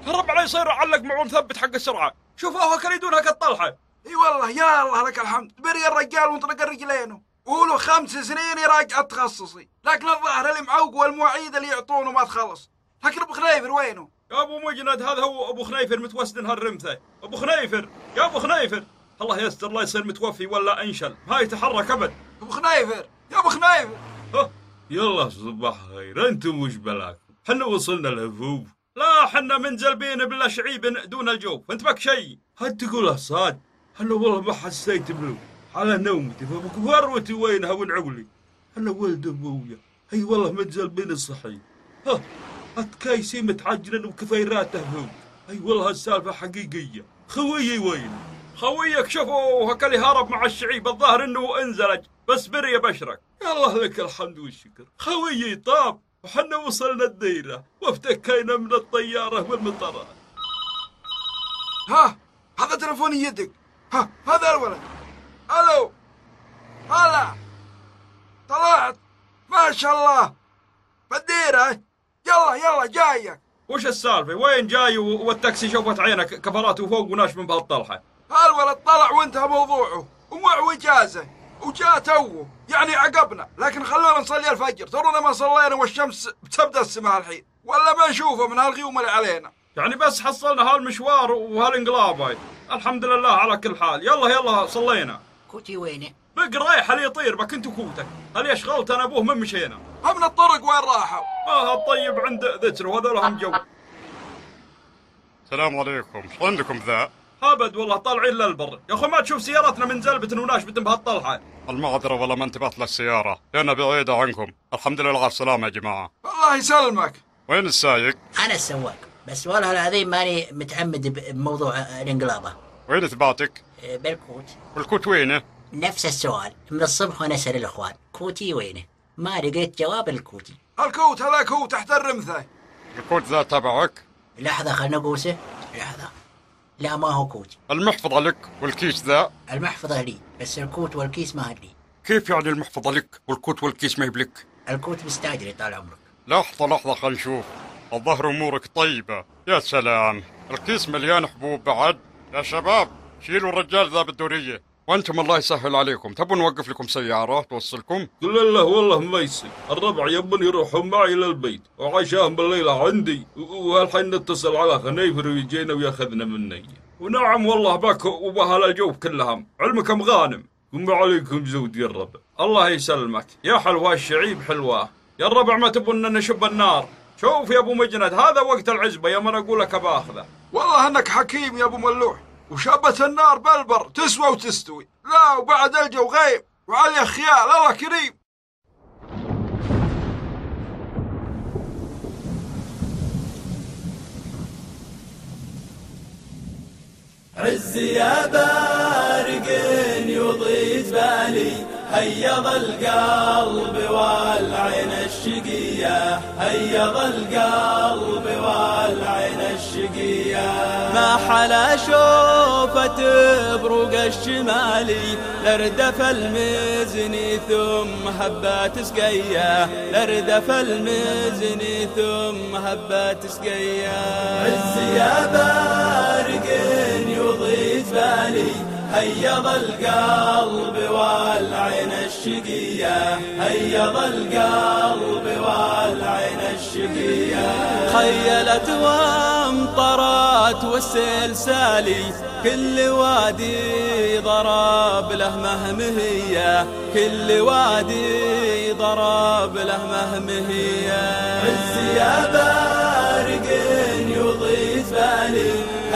الربع لا يصير علق معه مثبت حق السرعة. شوفوها كان يدونها كالطلحه إي والله يا الله لك الحمد. بري الرجال وانطلق رجلينه. وله خمس سنين يراجع التخصصي لكن الظاهر اللي معوق والمواعيد اللي يعطونه ما تخلص. لكن أبو خنيفر وينه؟ يا أبو مجند هذا هو أبو خنيفر متوسد هالرمثة. أبو خنيفر يا أبو خنيفر. الله يستر لا يصير متوفي ولا أنشل. ما يتحرك أبد. أبو خنيفر يا أبو خنيفر. يلا صباح خير. أنتم وش بلاكم؟ حنا وصلنا الهفوف لا حنا منزلبين بلا شعيب دون الجوف. انت بك شيء هل تقول صاد هلا والله ما حسيت بلو. على نومتي فروتي وينها وين عقلي. هلا ولد أبويا. اي والله منزلبين الصحيح. ها الكايسي متعجلن وكفيراته هو. اي والله السالفة حقيقية. خويي وين؟ خويك شوفوا هكلي هرب مع الشعيب الظاهر إنه انزلج. بس بري بشرك. يا الله لك الحمد والشكر. خويي طاب. وحنا وصلنا الديرة وافتكينا من الطيارة والمطارات ها هذا تلفوني يدك. ها هذا الولد. ألو. هلا. طلعت. ما شاء الله. بالديرة. يلا يلا جايك. وش السالفة؟ وين جاي والتاكسي شوفت عينك كفراته فوق وناش من بهالطلحة. هالولد طلع وانتهى موضوعه. ومعه إجازة. وجاء توه. يعني عقبنا. لكن خلونا نصلي الفجر. ترونا ما صلينا والشمس بتبدا السماء الحين. ولا ما نشوفه من هالغيوم اللي علينا. يعني بس حصلنا هالمشوار وهالانقلاب هاي. الحمد لله على كل حال. يلا يلا صلينا. كوتي وينه بق رايح اللي يطير بك انت وكوتك هل اشغلت أنا أبوه؟ من مشينا. هم من الطرق وين راحوا؟ آه الطيب عند ذتر وهذول هم جو. السلام عليكم. شو عندكم ذا؟ أبد والله طالعين للبر. يا اخو ما تشوف سيارتنا من زلبة وناشبة بهالطلحة المعذرة والله ما انتبهت للسيارة. لأنها بعيدة عنكم. الحمد لله على السلامة يا جماعة. الله يسلمك. وين السايق؟ أنا السواق. بس والله العظيم ماني متعمد بموضوع الإنقلابة. وين إثباتك؟ بالكوت. والكوت وينه؟ نفس السؤال. من الصبح وأنا أسأل الإخوان كوتي وينه؟ ما لقيت جواب الكوتي. الكوت هذا كوت تحت الرمثة. الكوت ذا تبعك؟ لحظة خلنا نقوسه. لحظة. لا ما هو كوتي المحفظة لك والكيس ذا. المحفظة لي بس الكوت والكيس ما لي كيف يعني المحفظة لك والكوت والكيس ما يبلك؟ الكوت مستاجر طال عمرك. لحظة لحظة خل نشوف. الظاهر أمورك طيبة. يا سلام. الكيس مليان حبوب بعد. يا شباب شيلوا الرجال ذا بالدورية. وأنتم الله يسهل عليكم. تبون نوقف لكم سيارة؟ توصلكم؟ قل له والله ما يصير. الربع يبون يروحون معي إلى البيت. وعشاهم بالليلة عندي. والحين نتصل على خنيفر ويجينا ويأخذنا مني. ونعم والله بك وبهال الجوف كلهم. علمكم غانم؟ وما عليكم زود يا الربع الله يسلمك. يا حلوة الشعيب حلوة. يا الربع ما تبون نشب النار. شوف يا أبو مجند هذا وقت العزبة يا من أقول لك باخذه والله إنك حكيم يا أبو ملوح. وشبة النار بالبر تسوى وتستوي. لا وبعد الجو غيم وعلي خيال الله كريم. عز يا بارق يضيف بالي هيض القلب والعين الشقية هيض القلب والعين الشقية. ما حلا شوفة بروق الشمالي لردف المزني ثم هبات سقية. لردف المزني ثم هبات سقية. عز يا بارق يضيف بالي هيض القلب والعين الشقية. هيض القلب والعين الشقية. خيلت وامطرت والسلسالي كل وادي ضرب له مهمهية. كل وادي ضرب له مهمهية. عز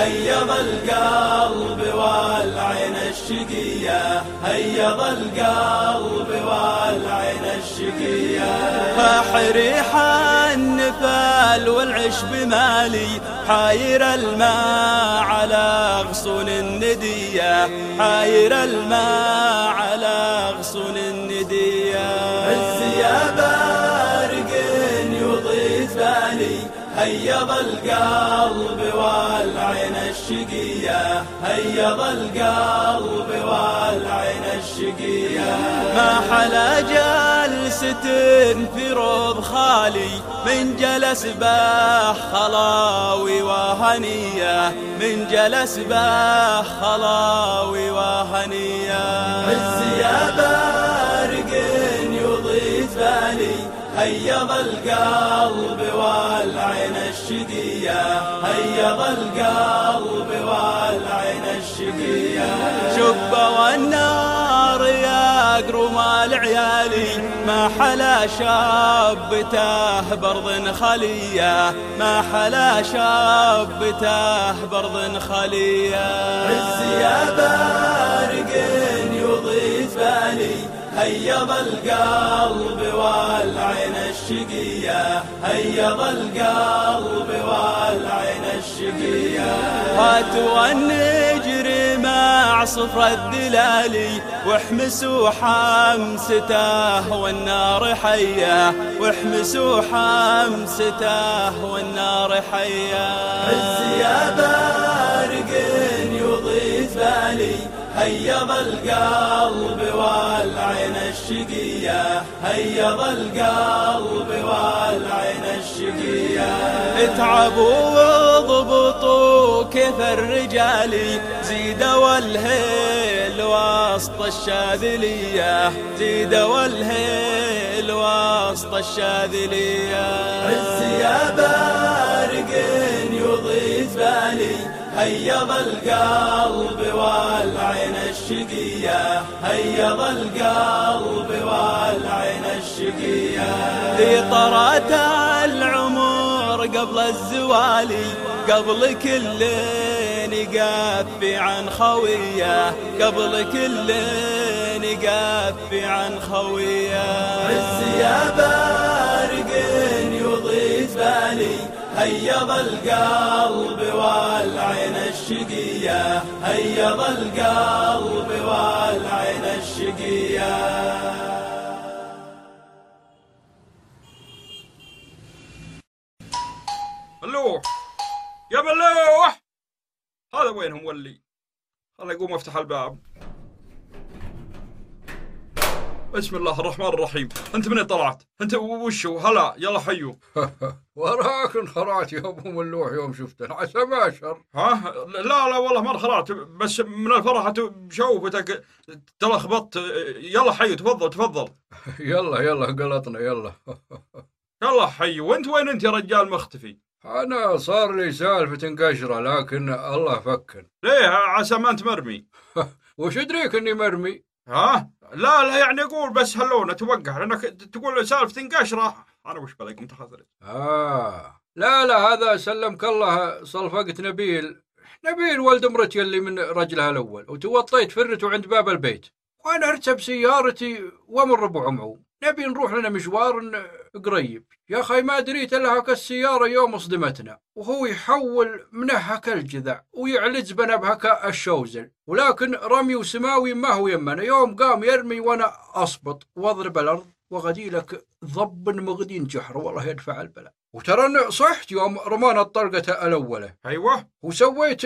هيض القلب والعين الشقية. هيض القلب والعين الشقية. فحريح النفال والعش بمالي حاير الماء على غصون الندية. حاير الماء على غصون الندية. عز يا بارق يضيف بالي هيض القلب والعين الشقية. هيض القلب والعين الشقية. ما حلا جلسة في روض خالي. من جلس باح خلاوي وهنية. من جلس باح خلاوي وهنية. عز هيض القلب والعين الشقية هيض القلب والعين الشقية شب والنار يقرم العيالي ما حلا شابته برض خلية. ما حلا شابته برض خلية. عز يا بارق يضيف بالي هيض القلب والعين الشقية. هيض القلب والعين الشقية. هاتوا النجري مع صفر الدلالي واحمسوا حمسته والنار حية. واحمسوا حمسته والنار حية. عز يا بارق يضيف بالي هيض القلب والعين الشقية. هيض القلب والعين الشقية. اتعبوا وضبطوا كيف الرجال. زيدوا الهيل وسط الشاذلية. زيدوا الهيل وسط الشاذلية. عز يا بارق يضيف بالي هيض القلب والعين الشقية. هيض القلب والعين الشقية. طرات العمر قبل الزوالي قبل كل يقفي عن خوية قبل كل يقفي عن خوية عز يا بارق يضيف بالي. هيض القلب والعين الشقية. هيض القلب والعين الشقية. ملوح يا ملوح هذا وينهم ولي؟ الله يقوم افتح الباب. بسم الله الرحمن الرحيم. أنت منين طلعت؟ أنت وشو؟ هلا يلا حيو. وراك انخرعت يا ابو ملوح يوم شفته عسى ما شر ها؟ لا لا والله ما انخرعت بس من الفرحة بشوفتك تلخبطت. يلا حيو تفضل تفضل. يلا يلا قلطنا يلا. يلا حيو. وانت وين أنت يا رجال مختفي؟ أنا صار لي سالفة قشرة لكن الله فكن. ليه؟ عسى ما أنت مرمي. وش أدريك إني مرمي؟ ها؟ لا لا يعني أقول بس هلونا توقع لأنك تقول سالفة قشرة أنا وش بلاقي متخاذل آه. لا لا هذا سلمك الله صلفقت نبيل. نبيل ولد مرتي اللي من رجلها الأول وتوطيت فرته عند باب البيت. وأنا أركب سيارتي ومن ربع عمعوم نبي نروح لنا مشوار قريب. يا أخي ما دريت إلا هاك السيارة يوم صدمتنا. وهو يحول منهك الجذع ويعلج بنا بهك الشوزل. ولكن رمي وسماوي ما هو يمنا. يوم قام يرمي وأنا أصبط. وأضرب الأرض وغدي لك ضب مغدين جحر. والله يدفع البلاء. وترى صحت يوم رمانا الطلقة الأولى أيوه. وسويت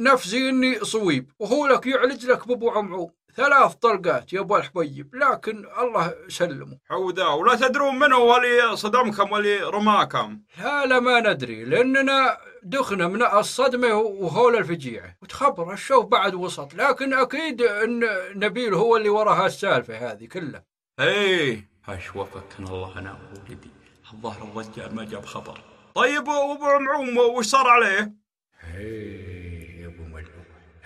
نفسي إني صويب. وهو لك يعلج لك بابو عمعو ثلاث طلقات يا أبو الحبيب لكن الله سلمه حودا ولا تدرون من هو اللي صدمكم واللي رماكم. لا لا ما ندري لأننا دخنا من الصدمة وهول الفجيعة. وتخبر الشوف بعد وسط لكن أكيد إن نبيل هو اللي ورا هالسالفه هذه كلها. إيه. إيش وفقنا الله أنا وولدي الظاهر الرجال ما جاب خبر. طيب وابو عمعوم وش صار عليه؟ إيه.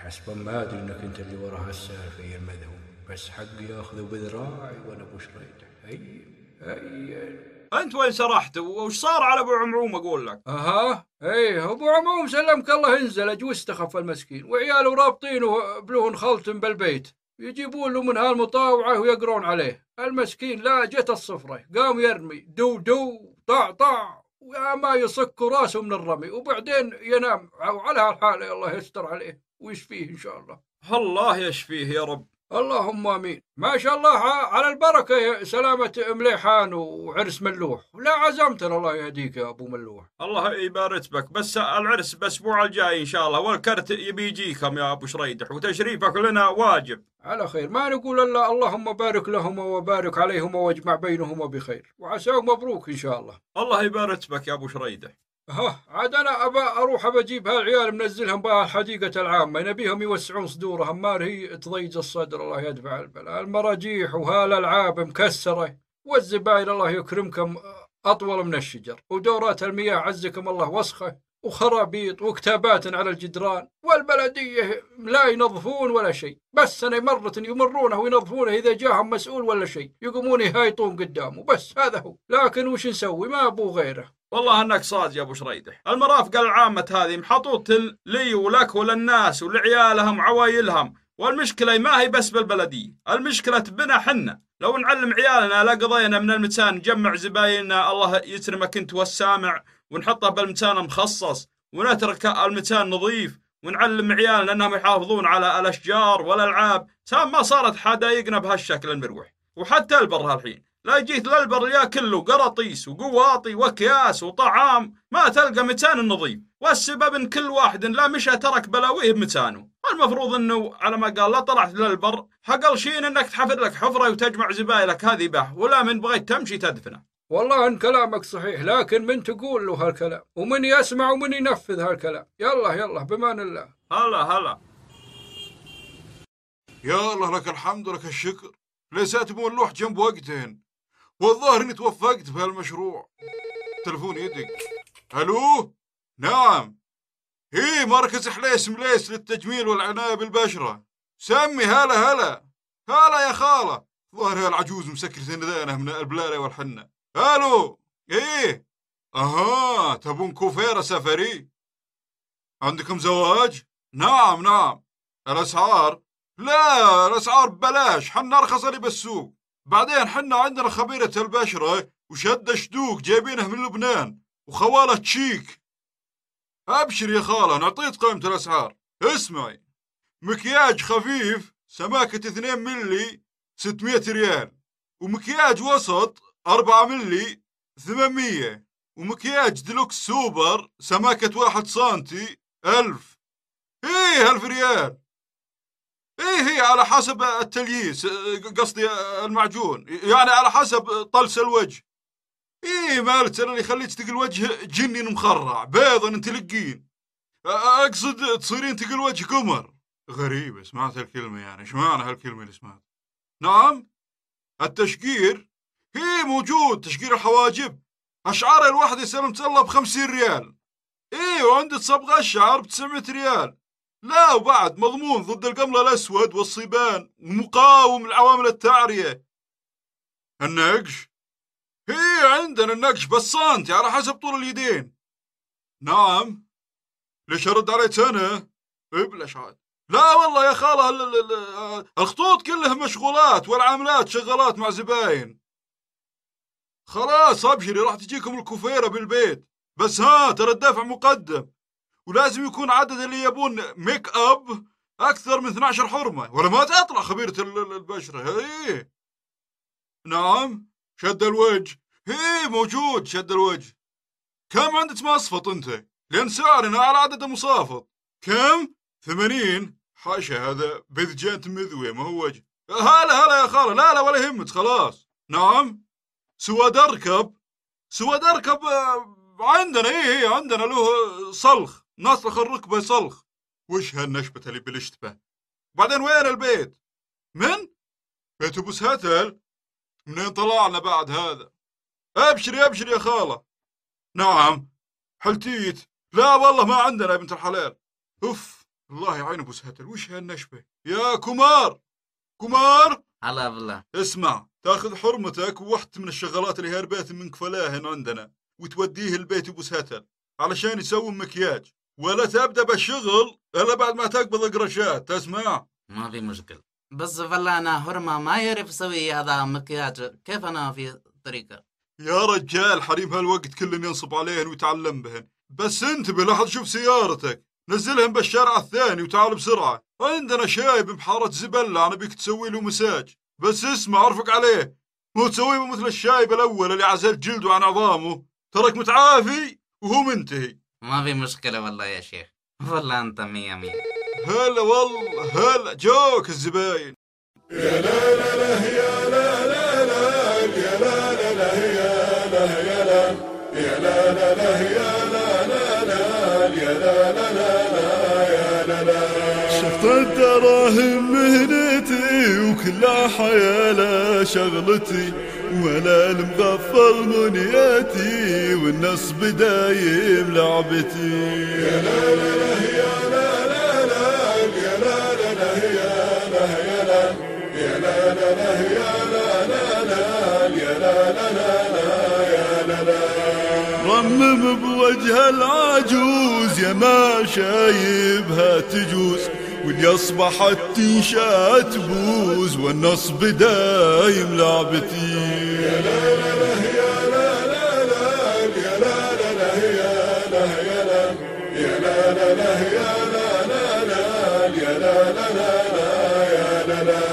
حسب ما أدري إنك أنت اللي ورا هالسالفة يا المذهوب بس حقي ياخذه بذراعي وأنا ابو شريده اي اي أنت وين سرحت؟ وش صار على أبو عمعوم أقول لك؟ أها إيه أبو عموم سلمك الله انزلج واستخف المسكين. وعياله رابطينه بلون خلط بالبيت. يجيبون له من هالمطاوعة ويقرون عليه. المسكين لا جت الصفرة. قام يرمي. دو دو طع طع ويا ما يصك راسه من الرمي. وبعدين ينام. وعلى هالحالة الله يستر عليه. ويشفيه إن شاء الله؟ الله يشفيه يا رب. اللهم آمين. ما شاء الله على البركة سلامة مليحان وعرس ملوح. ولا عزمتنا الله يهديك يا أبو ملوح. الله يبارك بك. بس العرس الأسبوع الجاي إن شاء الله والكرت يبي يجيكم يا أبو شريدح وتشريفك لنا واجب. على خير. ما نقول إلا اللهم بارك لهما وبارك عليهما واجمع بينهما بخير. وعساه مبروك إن شاء الله. الله يبارك بك يا أبو شريدح. ها عاد أنا ابى أروح بجيب هالعيال منزلهم بها الحديقة العامة. نبيهم يوسعون صدورهم ما هي تضيج الصدر الله يدفع البلاء. المراجيح وهالالعاب مكسرة والزباين الله يكرمكم أطول من الشجر. ودورات المياه عزكم الله وسخة وخرابيط وكتابات على الجدران. والبلدية لا ينظفون ولا شيء. بس سنه مرة يمرونه وينظفونه إذا جاهم مسؤول ولا شيء. يقومون يهايطون قدامه بس هذا هو. لكن وش نسوي؟ ما أبو غيره. والله أنك صاد يا أبو شريدح المرافق العامة هذه محطوط لي ولك وللناس ولعيالهم وعوايلهم. والمشكلة ما هي بس بالبلدية المشكلة بنا حنا. لو نعلم عيالنا لا قضينا من المتسان نجمع زبايننا الله يسلمك أنت والسامع ونحطه بالمتسان مخصص ونترك المتسان نظيف ونعلم عيالنا أنهم يحافظون على الأشجار والألعاب. سام ما صارت حدايقنا بهالشكل المروح. وحتى البر هالحين. لا جيت للبر يا كله قراطيس وقواطي واكياس وطعام ما تلقى متان نظيف والسبب إن كل واحد لا مشى ترك بلاويه بمتانه المفروض إنه على ما قال لا طلعت للبر حقل شين إنك تحفر لك حفرة وتجمع زبايلك هذه به ولا من بغيت تمشي تدفنه. والله إن كلامك صحيح لكن من تقول له هالكلام؟ ومن يسمع ومن ينفذ هالكلام؟ يلا يلا بمان الله. هلا هلا. يا الله لك الحمد ولك الشكر. ليسات مولوح جنب وقتين. والظاهر إني توفقت بهالمشروع تلفون يدك. ألو؟ نعم. هي مركز حليس مليس للتجميل والعناية بالبشرة. سمي هلا هلا. هلا يا خالة. ظاهر هالعجوز مسكرة ندانه من البلالة والحنة. ألو؟ إيه. أها تبون كوفيرة سفري؟ عندكم زواج؟ نعم نعم. الأسعار؟ لا الأسعار ببلاش. حنا ارخص اللي بالسوق. بعدين حنا عندنا خبيرة البشرة وشدة شدوق جايبينه من لبنان وخوالة تشيك. أبشر يا خالة نعطيك قيمة الأسعار. اسمعي. مكياج خفيف سماكة 2 ملي 600 ريال. ومكياج وسط 4 ملي 800 ومكياج deluxe super سماكة واحد سنتي ألف. إيه ألف ريال. إيه هي على حسب التلييس آه، قصدي المعجون. يعني على حسب طلس الوجه. إيه مالت اللي يخليك تلقى الوجه جني مخرع بيض أنت تلقين أقصد تصيرين تلقى الوجه قمر. غريبة سمعت هالكلمة يعني إيش معنى هالكلمة اللي سمعت؟ نعم التشقير. هي موجود تشقير الحواجب. أشعار الواحد يسلم الله بخمسين ريال. إيه وعندك صبغة الشعر بتسعمية ريال. لا وبعد مضمون ضد القمل الأسود والصيبان ومقاوم لعوامل التعرية. النقش؟ هي عندنا النقش بسانتي على حسب طول اليدين. نعم. ليش أرد عليك أنا؟ ابلش عاد لا والله يا خالة ال- ال- ال- الخطوط كلها مشغولات والعاملات شغالات مع زباين. خلاص أبشري راح تجيكم الكفيرة بالبيت. بس ها ترى الدفع مقدم. ولازم يكون عدد اللي يبون make up أكثر من 12 حرمة. ولا ما تطلع خبيرة ال- ال- البشرة. إيه نعم. شد الوجه. هي موجود. شد الوجه. كم عندك مصفط أنت؟ لأن سعرنا على عدد المصافط. كم؟ ثمانين. حاشا هذا بذجات مذوية ما هو وجه. هلا هلا يا خالة. لا لا ولا يهمك. خلاص. نعم. سواد اركب سواد اركب آه، عندنا إيه إيه عندنا له صلخ. نصلخ الركبة صلخ وش هالنشبة اللي بالاشتبه بعدين وين البيت؟ من؟ بيت أبو سهتل. منين طلعنا بعد هذا؟ أبشري أبشري يا خالة. نعم. حلتيت. لا والله ما عندنا يا بنت الحلال. أوف. الله يعين أبو سهتل وش هالنشبة؟ يا كمار. كمار. الله بالله اسمع تأخذ حرمتك وواحد من الشغالات اللي هربيت منك فلاهن عندنا وتوديه البيت أبو سهتل علشان يسوي مكياج. ولا تبدأ بالشغل إلا بعد ما تقبض قرشات تسمع. ما في مشكلة. بس والله أنا هرمة ما يعرف يسوي هذا مكياج. كيف أنا في طريقة؟ يا رجال حريم هالوقت كل ينصب عليهن ويتعلم بهن. بس انتبه لا حد يشوف سيارتك. نزلهن بالشارع الثاني وتعال بسرعة. عندنا شايب بحارة زبلة أنا بيك تسوي له مساج. بس اسمع أرفق عليه. مو تسوي مثل الشايب الأول اللي عزل جلده عن عظامه. ترك متعافي وهو منتهي. ما في مشكلة والله يا شيخ. والله أنت مية مية. هلا والله هلا جوك الزباين. يا لا لا لا يا لا لا لا يا لا لا لا يا لا يا لا يا لا لا لا يا لا لا لا يا لا لا لا لا يا لا لا شفت الدراهم مهنتي وكلها حيالة شغلتي. وأنا المغفل منياتي والنصب دايم لعبتي. يا لا لا يا لا لا يا لا لا يا لا لا يا لا لا لا يا لا لا لا يا لا لا رمم بوجه العجوز يا ما شايبها تجوز. واللي اصبحت تنشات بوز والنصب دايم لعبتي يا لا لا لا يا لا لا يا لا لا لا يا لا لا يا لا لا لا يا لا لا لا يا لا لا يا لا لا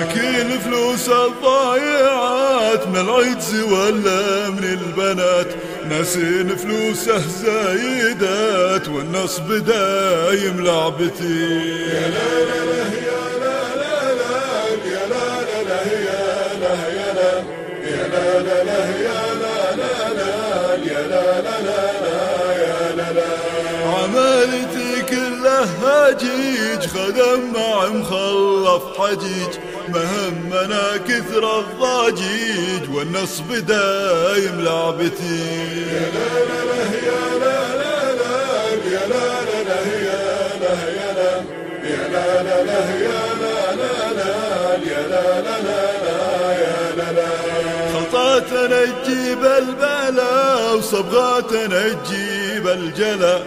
لكن فلوس الضايعات من العجز ولا من البنات. ناسين فلوسه زايدات والنصب دايم لعبتي. يا لا لا لا يا لا لا يا لا لا لا يا لا لا يا لا لا لا يا لا لا لا يا لا لا عملتي كلها جيج خدم مع مخلف حجيج. مهمنا كثر الضجيج والنصب دايم لعبتي. يا لا لا لا يا لا لا يا لا لا لا يا لا لا يا لا لا لا يا لا لا خطاتنا تجيب البلا وصبغاتنا تجيب الجلا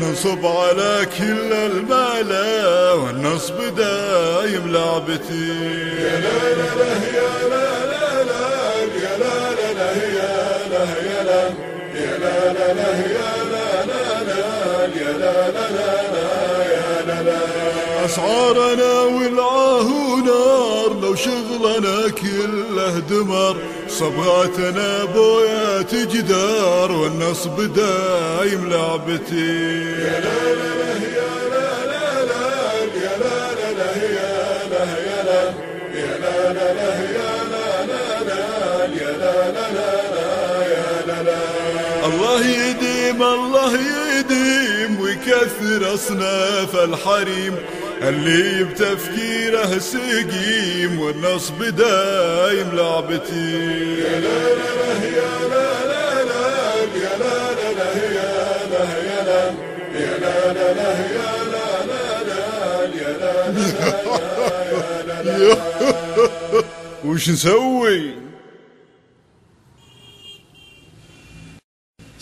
ننصب على كل الملا والنصب دايم لعبتي يا لا لا لا يا لا لا لا يا لا لا لا يا لا يا لا يا لا لا لا يا لا لا لا يا لا لا لا أسعارنا والعاه نار لو وشغلنا كله دمر صبغاتنا بويات جدار والنصب دايم لعبتي. يا لا لا يا لا لا لا يا لا لا يا لا لا لا يا لا لا لا الله يديم الله يديم ويكثر أصناف الحريم. اللي بتفكيره سقيم والنصب دايم لعبتي يا لا لا لا يا لا لا لا يا لا لا لا يا لا يا لا يا لا لا لا يا لا لا لا يا لا لا لا يا لا لا وش نسوي؟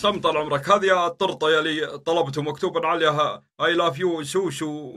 سم طال عمرك. هذه الطرطه يلي طلبته مكتوب عليها. I love you سوسو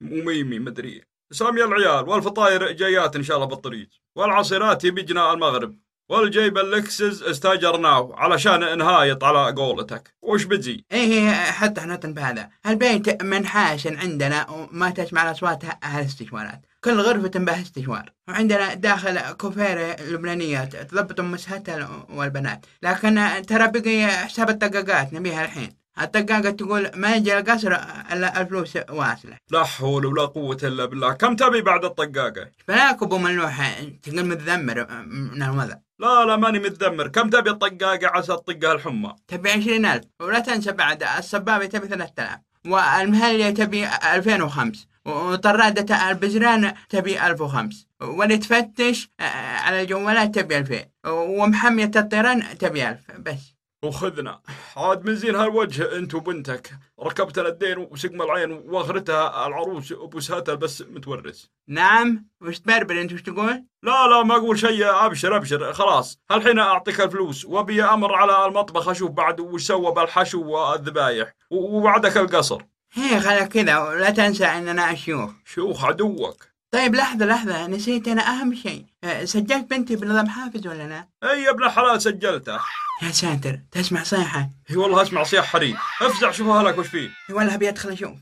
وميمي مدري. سامي العيال والفطاير جايات إن شاء الله بالطريق. والعصيرات بيجنا المغرب. والجيب ال Lexus استاجرناه علشان نهايط على قولتك. وش بتزي إيه حتى إحنا بهذا البيت منحاش عندنا وما تسمع الاصوات هالاستشوارات. كل غرفة بها استشوار. وعندنا داخل كوفيرة لبنانية تضبط مسهتها والبنات. لكن ترى بقي حساب الدقاقات نبيها الحين. الدقاقة تقول ما يجي القصر إلا الفلوس واصلة. لا حول ولا قوة إلا بالله. كم تبي بعد الطقاقة؟ فلاك أبو ملوح تقول متذمر من الوضع لا لا ماني متذمر. كم تبي الطقاقة؟ عسى تطقها الحمى. تبي عشرين ألف. ولا تنسى بعد الصبابة تبي ثلاثة آلاف. والمهلية تبي ألفين وخمس. وطرادة البزران تبي ألف وخمس. واللي تفتش آه، على الجوالات تبي ألفين. ومحمية الطيران تبي ألف. بس. وخذنا. عاد من زين هالوجه انت وبنتك. ركبت الدين وسقم العين وأخرتها العروس أبو ساتر بس متورس. نعم. وش تبربر انت وش تقول؟ لا لا ما أقول شيء. أبشر أبشر. خلاص. الحين أعطيك الفلوس. وأبي أمر على المطبخ أشوف بعد وش سوى بالحشو والذبايح. و- وبعدك القصر. هي خلك كذا. ولا تنسى اننا اشيوخ شوخ عدوك. طيب لحظة لحظة نسيت أنا أهم شيء. آه، سجلت بنتي بنظام حافظ ولا لا؟ أي يا ابن الحلال سجلته. يا ساتر تسمع صيحة. إي والله أسمع صياح حريم. افزع شوفها لك وش فيه. والله أبي أدخل أشوف.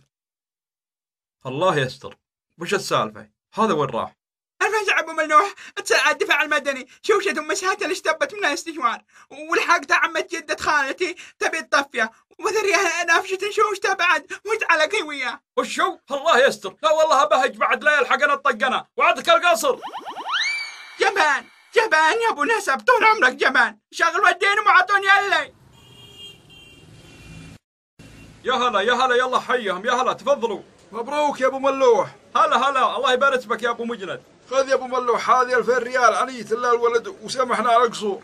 الله يستر. وش السالفة؟ هذا وين راح؟ أبو ممنوح تسعى الدفاع المدني. شوشة ام سهات اللي اشتبت منها استشوار ولحقت عمة جدة خالتي تبي تطفيه وذريها نافشة شوشته بعد. وتعلق وياه وشو؟ الله يستر. لا والله بهج بعد لا يلحقنا الطقنا. وعدك القصر جبان. جبان يا أبو نسب. طول عمرك جبان. شغل ودين وعطوني اللي يا هلا يا هلا يلا حيهم. يا هلا تفضلوا. مبروك يا أبو ملوح. هلا هلا. الله يبارك بك يا أبو مجند. خذ يا أبو ملوح هذه 2000 ريال. عنيت الله الولد وسامحنا على القصور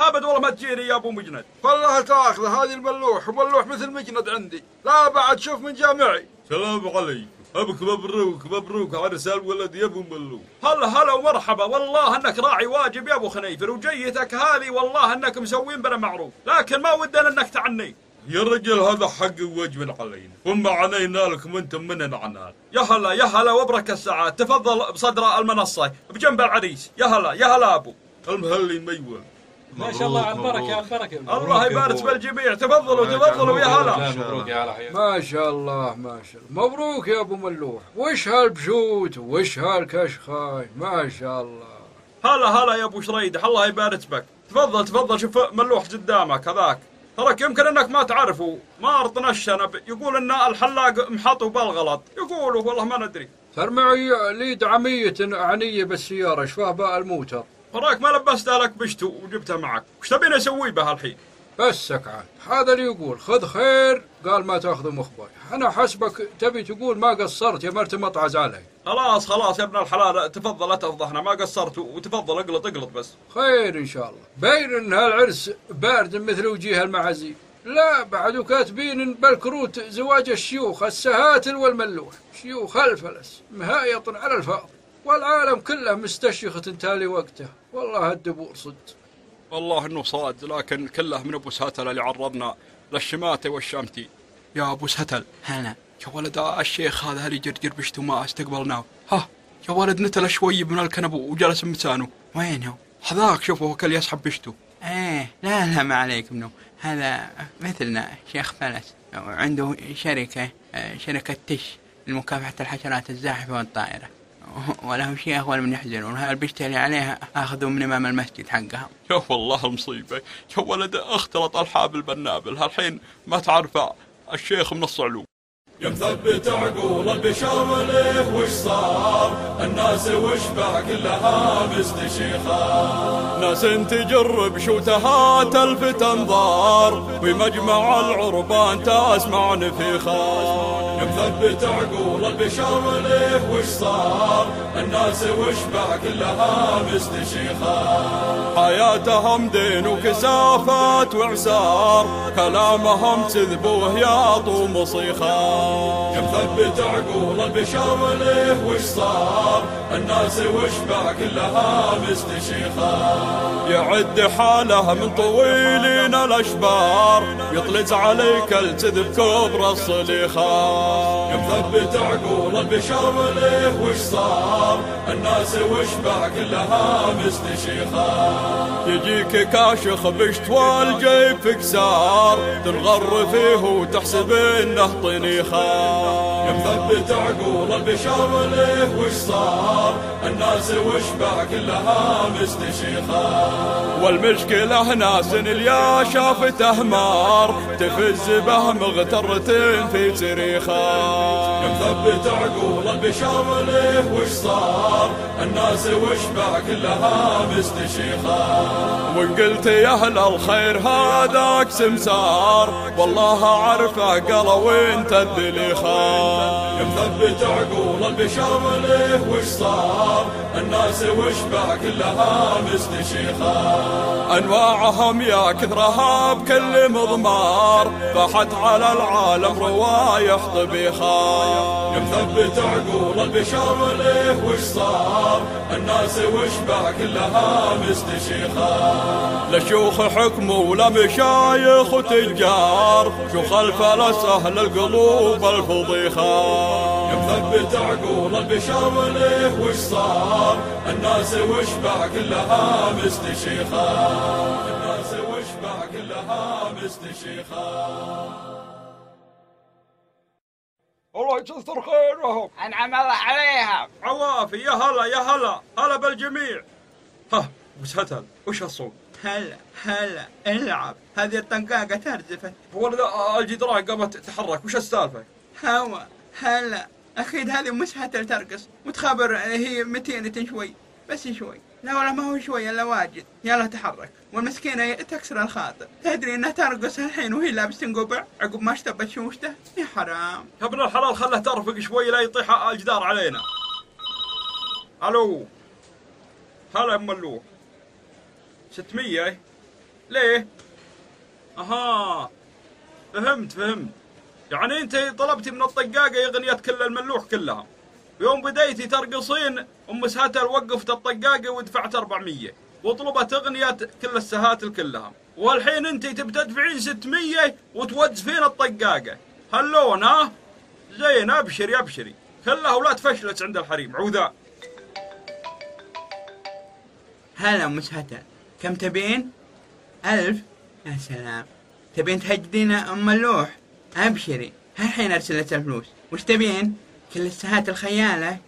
ابد والله ما تجيني يا أبو مجند. والله تأخذ هذه الملوح وملوح مثل مجند عندي. لا بعد شوف من جامعي. سلام عليكم ابك مبروك مبروك عرس الولد يا أبو ملو هلا هلا ومرحبا. والله أنك راعي واجب يا أبو خنيفر وجيتك هذه والله أنك مسوين بنا معروف. لكن ما ودنا إنك تعني. يا رجل هذا حق وواجب علينا وما عنينا لكم أنتم من عنان يا هلا يا هلا وبرك الساعات تفضل بصدر المنصة بجنب العريس. يا هلا يا هلا أبو. المهلي ميول. ما شاء الله على البركه على البركه الله يبارك بالجميع تفضلوا تفضلوا يا هلا. مبروك يا هلا ما شاء الله ما شاء الله. مبروك يا أبو ملوح. وش هالبشوت وش هالكشخاي؟ ما شاء الله. هلا هلا يا أبو شريدح الله يبارك بك. تفضل تفضل. شوف ملوح قدامك هذاك. تراك يمكن انك ما تعرفه. ما ارطنا الشنب. يقول إن الحلاق محطه بالغلط. يقولوا والله ما ندري. ترى معي ليد عمية عنية بالسيارة. شفاه باء الموتر. وراك ما لبستها لك بشتو وجبتها معك. وش تبيني أسوي بها الحين؟ بسك عاد هذا اللي يقول خذ خير. قال ما تأخذ مخبر أنا حسبك تبي تقول ما قصرت يا مرت مطعز علي. خلاص خلاص يا ابن الحلال تفضل لا تفضحنا. ما قصرت. وتفضل اقلط اقلط بس. خير إن شاء الله. باين إن هالعرس بارد مثل وجيه المعازيم لا بعد كاتبين بالكروت زواج الشيوخ السهاتل والملوح. شيوخ الفلس مهايط على الفاضي. والعالم كله مستشيخة تالي وقته والله الدبور صد والله إنه صاد لكن كله من أبو سهتل اللي عرضنا للشماتة والشامتي. يا أبو سهتل. هلا. يا ولد الشيخ هذا اللي جرجر بشتو ما استقبلناه. ها. يا ولد نتل شوي من الكنب وجلس مسانه وين هو؟ هذاك شوفه كل يسحب بشتو إيه. لا لا ما عليك منه هذا مثلنا شيخ فلس. وعنده شركة شركة تش لمكافحة الحشرات الزاحفة والطائرة. ولا هم شيخ ولا من يحزنون. البشت اللي عليها أخذوا من إمام المسجد حقها. يا والله المصيبة يا ولد اختلط الحابل بالنابل هالحين ما تعرف الشيخ من الصعلوك يا مثبت عقول البشر ليه وش صار؟ الناس وش باع كلها مستشيخة ناس تجرب شوتها تلفت انظار بمجمع العربان تسمع نفيخا يا مثبت عقول البشر ليه وش صار؟ الناس وش باع كلها مستشيخة حياتهم دين وكسافات وعسار كلامهم طوم صيخا يا مثبت عقول البشر ليه وش صار؟ الناس وش باع كلها مستشيخة يعد حاله من طويلين الأشبار يطلز عليك التذب كبر الصليخة يا مثبت عقول البشر ليه وش صار؟ الناس وش باع كلها مستشيخة يجيك كاشخ بشت والجيب في كسار تنغر فيه وتحسب إنه طنيخة مثبت عقول البشر ليه وش صار؟ الناس وش باع كلها مستشيخة والمشكلة ناس اليا شافت أهمار تفز به مغترة في تريخا يا مثبت عقول ليه وش صار؟ الناس وش باع كلها مستشيخة. وإن قلت يا أهل الخير هذاك سمسار. والله عرفه قلا وانت الذليخا يا مثبت عقول البشر ليه وش صار؟ الناس وش باع كلها مستشيخة. أنواعهم يا كثرها بكل مضمار. فحت على العالم روايح طبيخا يا مثبت عقول البشر ليه وش صار؟ الناس وش باع كلها مستشيخة. لشيوخ حكم ولا مشايخ وتجار شيوخ الفلسه للقلوب الفضيخة. يا مثبت عقول البشر ليه وش صار؟ الناس وش باع كلها مستشيخة. الناس وش باع كلها مستشيخة. الله يكثر خيرهم أنعم الله عليها عوافي يا هلا يا هلا. هلا بالجميع. ها وش هتل وش الصوت؟ هلا هلا. العب. هذه الطنقاقة ترزفت ولد الجدران قامت تتحرك. وش السالفة؟ هوا هلا. أكيد هذه مش هتل ترقص متخابر هي متينة شوي. بس شوي. لا والله ما هو شوي إلا واجد. يلا تحرك. والمسكينة تكسر الخاطر. تدري انها ترقص الحين وهي لابسة قبع؟ عقب ما اشتبت شوشته يا حرام. يا ابن الحلال خله ترفق شوي لا يطيح الجدار علينا. ألو. هلا أم ملوح 600 ليه؟ أها. فهمت فهمت. يعني أنت طلبتي من الطقاقة أغنية كل الملوح كلها. يوم بديتي ترقصين أم سهاتل وقفت الطقاقة ودفعت 400 وطلبت أغنية كل السهاتل كلها والحين أنت تبي تدفعين 600 وتوظفين الطقاقة. هاللون ها زين أبشري أبشري. كلها ولا تفشلت عند الحريم. عوذاء هلا مش هتل كم تبين؟ ألف. يا سلام. تبين تهجدين أم اللوح أبشري. هالحين أرسلت الفلوس. وش تبين؟ كل الساعات الخيالة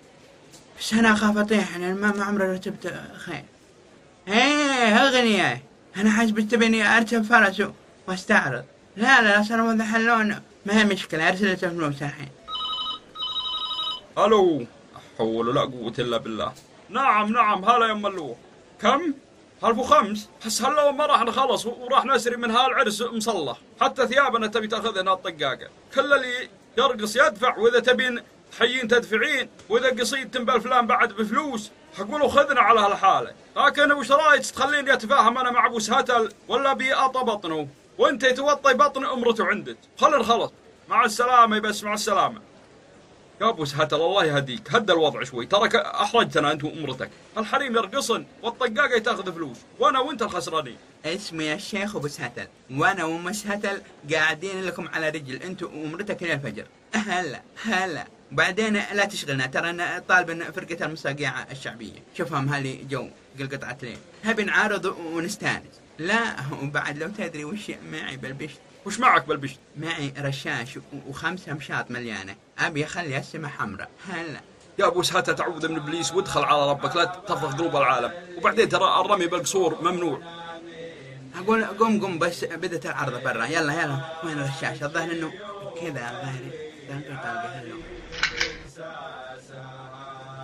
بس أنا أخاف أطيح أنا ما عمري رتبت خير إيه أغنية. أنا حاسبك تبيني أركب فرس وأستعرض. لا لا صار ماذا حلون ما هي مشكلة أرسلت الفلوس الحين. لا حول ولا قوة إلا بالله. نعم نعم هلا يا ملوح كم؟ ألف وخمس. بس هلا ما راح نخلص وراح نسري من هالعرس مصلح. حتى ثيابنا تبي تاخذها الطقاقة. كل اللي يرقص يدفع وإذا تبين تحيين تدفعين وإذا قصيد تنبل فلان بعد بفلوس حقولوا خذنا على هالحالة. لكن وش رأيك تخليني أتفاهم أنا مع أبو سهتل ولا بيأطى بطنه؟ وأنت توطي بطن أمرته عندك. خلنا نخلص مع السلامة بس مع السلامة. يا أبو سهتل الله يهديك. هدى الوضع شوي. ترك أحرجتنا أنت وأمرتك. الحريم يرقصن والطقاقة تاخذ فلوس. وأنا وأنت الخسرانين. اسمي الشيخ أبو سهتل. وأنا وأم سهتل قاعدين لكم على رجل. أنت وأمرتك إلى الفجر. هلا هلا. بعدين لا تشغلنا. ترى أنا طالب فرقة المصاقيع الشعبية. شوفهم هالي جو قل قطعه ليل هبي نعارض ونستانس. لا وبعد لو تدري وش معي بالبشت. وش معك بالبشت؟ معي رشاش وخمسة مشاط مليانة. أبي أخلي السماء حمراء. هلا. يا أبو سهاتة تعوذ من إبليس وادخل على ربك. لا تفضح قلوب العالم. وبعدين ترى الرمي بالقصور ممنوع. أقول قم قم بس بدت العرض برا. يلا يلا. وين الرشاش؟ الظاهر إنه كذا الظاهر.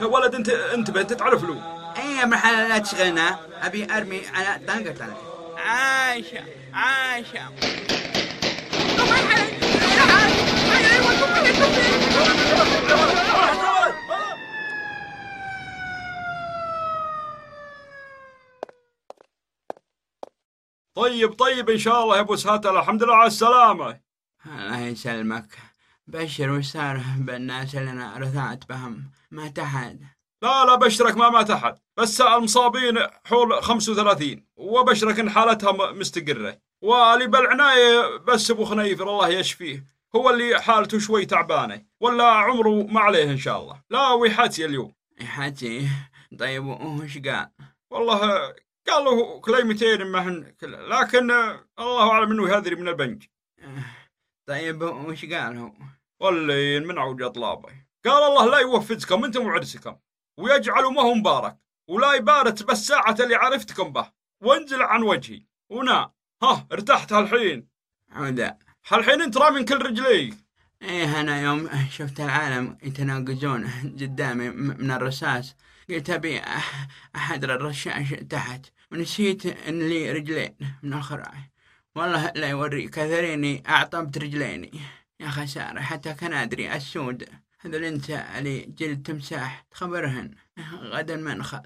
يا ولد انت انتبه انت تعرف له. اي مرحلة لا تشغلنا أبي أرمي على طنقة عايشة عايشة. طيب طيب إن شاء الله يا أبو سهاتة الحمد لله على السلامة. الله يسلمك. بشر وش صار بالناس اللي أنا رثعت بهم. ما تحد. لا لا بشرك ما مات احد بس المصابين حول 35 وبشرك إن حالتها م- مستقرة. واللي بالعنايه بس أبو خنيفر الله يشفيه. هو اللي حالته شوي تعبانة. ولا عمره ما عليه إن شاء الله. لا ويحاتي اليوم. يحاتي؟ طيب وش قال؟ والله قال له كليمتين مهن لكن الله أعلم إنه يهذري من البنج. طيب وش قال هو؟ واللي من عوج اطلابه قال الله لا يوفزكم أنتم وعرسكم. ويجعل ما هو مبارك ولا يبارك بس ساعة اللي عرفتكم به. وانزل عن وجهي. ونا ها ارتحت هالحين. عودا هالحين انت رامي من كل رجليك إيه أنا يوم شفت العالم يتناقزون قدامي من الرصاص. قلت أبي احضر الرشاش تحت. ونسيت إن لي رجلين من الخراع والله لا يوري كثريني اعطبت رجليني. يا خسارة حتى كان أدري السود هذا انت علي جلد تمساح تخبرهن غدا منخل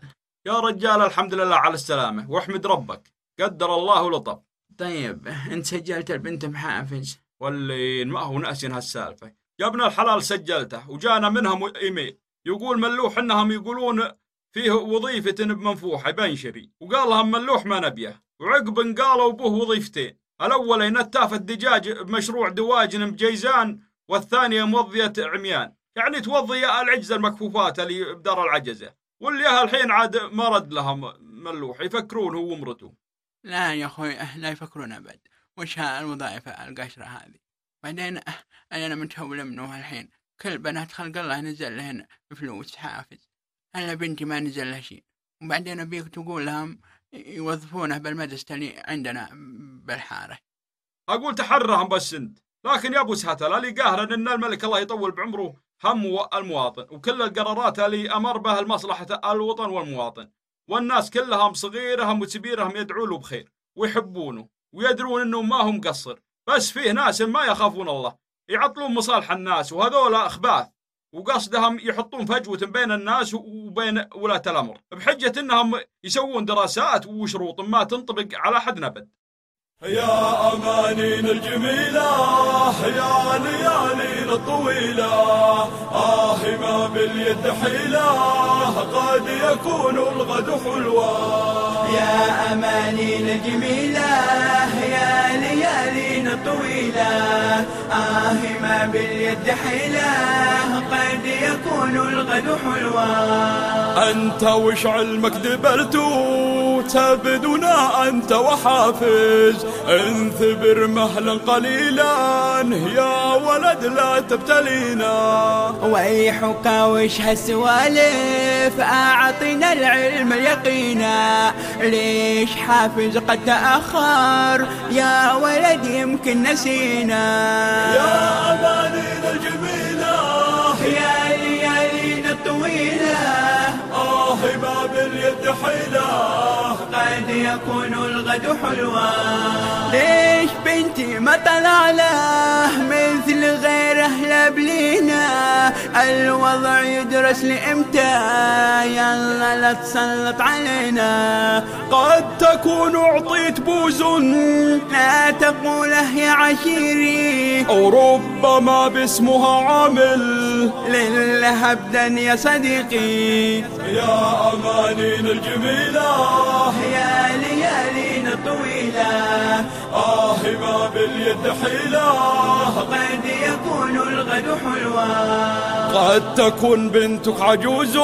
يا رجال الحمد لله على السلامة. واحمد ربك قدر الله ولطف طيب انت سجلت البنت بحافز. واللي ما هو ناسين هالسالفة. يا ابن الحلال سجلته وجانا منهم إيميل. يقول ملوح إنهم يقولون فيه وظيفة بمنفوحة بنشري. وقال لهم ملوح ما نبيه. وعقب قالوا به وظيفتين. الأول نتاف الدجاج بمشروع دواجن بجيزان والثانية موظية عميان. يعني توظي العجزة المكفوفات اللي بدار العجزة. واللي الحين عاد ما رد لهم ملوح يفكرون هو ومرته. لا يا أخوي لا يفكرون أبد. وش الوظائف القشرة هذه؟ بعدين أنا متهول منه الحين. كل بنات خلق الله نزل لهن فلوس حافز. أنا بنتي ما نزل لها شيء. وبعدين أبيك تقول لهم يوظفونه اللي عندنا بالحارة. أقول تحرهم بس أنت. لكن يا أبو سهتل اللي قاهر إن الملك الله يطول بعمره هم المواطن وكل القرارات اللي أمر بها لمصلحة الوطن والمواطن. والناس كلهم صغيرهم وكبيرهم يدعوا له بخير ويحبونه ويدرون إنه ما هو مقصر. بس فيه ناس ما يخافون الله. يعطلون مصالح الناس وهذول أخباث. وقصدهم يحطون فجوة بين الناس وبين ولاة الأمر. بحجة أنهم يسوون دراسات وشروط ما تنطبق على حد نبد يا أمانينا الجميلة يا ليالينا الطويلة آه ما باليد حيلة قد يكون الغد حلوة. يا أمانينا الجميلة الطويلة آه ما باليد حيلة. قد يكون الغد حلوة. أنت وش علمك دبرتو؟ تبدنا أنت وحافز. انثبر مهلا قليلا. يا ولد لا تبتلينا. ويحك وش هالسوالف؟ أعطنا العلم اليقينا. ليش حافظ قد تأخر؟ يا ولد يمكن نسينا. يا أمانينا الجميلة. يا ليالينا الطويلة. آه ما باليد حيلة. قد يكون الغد حلوة. ليش بنتي ما طلع له مثل غيره لبلينا الوضع يدرس لإمتى؟ يلا لا تسلط علينا. قد تكون أعطيت بوز لا تقوله يا عشيري. وربما باسمها عامل. لله أبدا يا صديقي. يا أمانينا الجميلة ما باليد حيلة قد يكون الغد حلوة قد تكون بنتك عجوز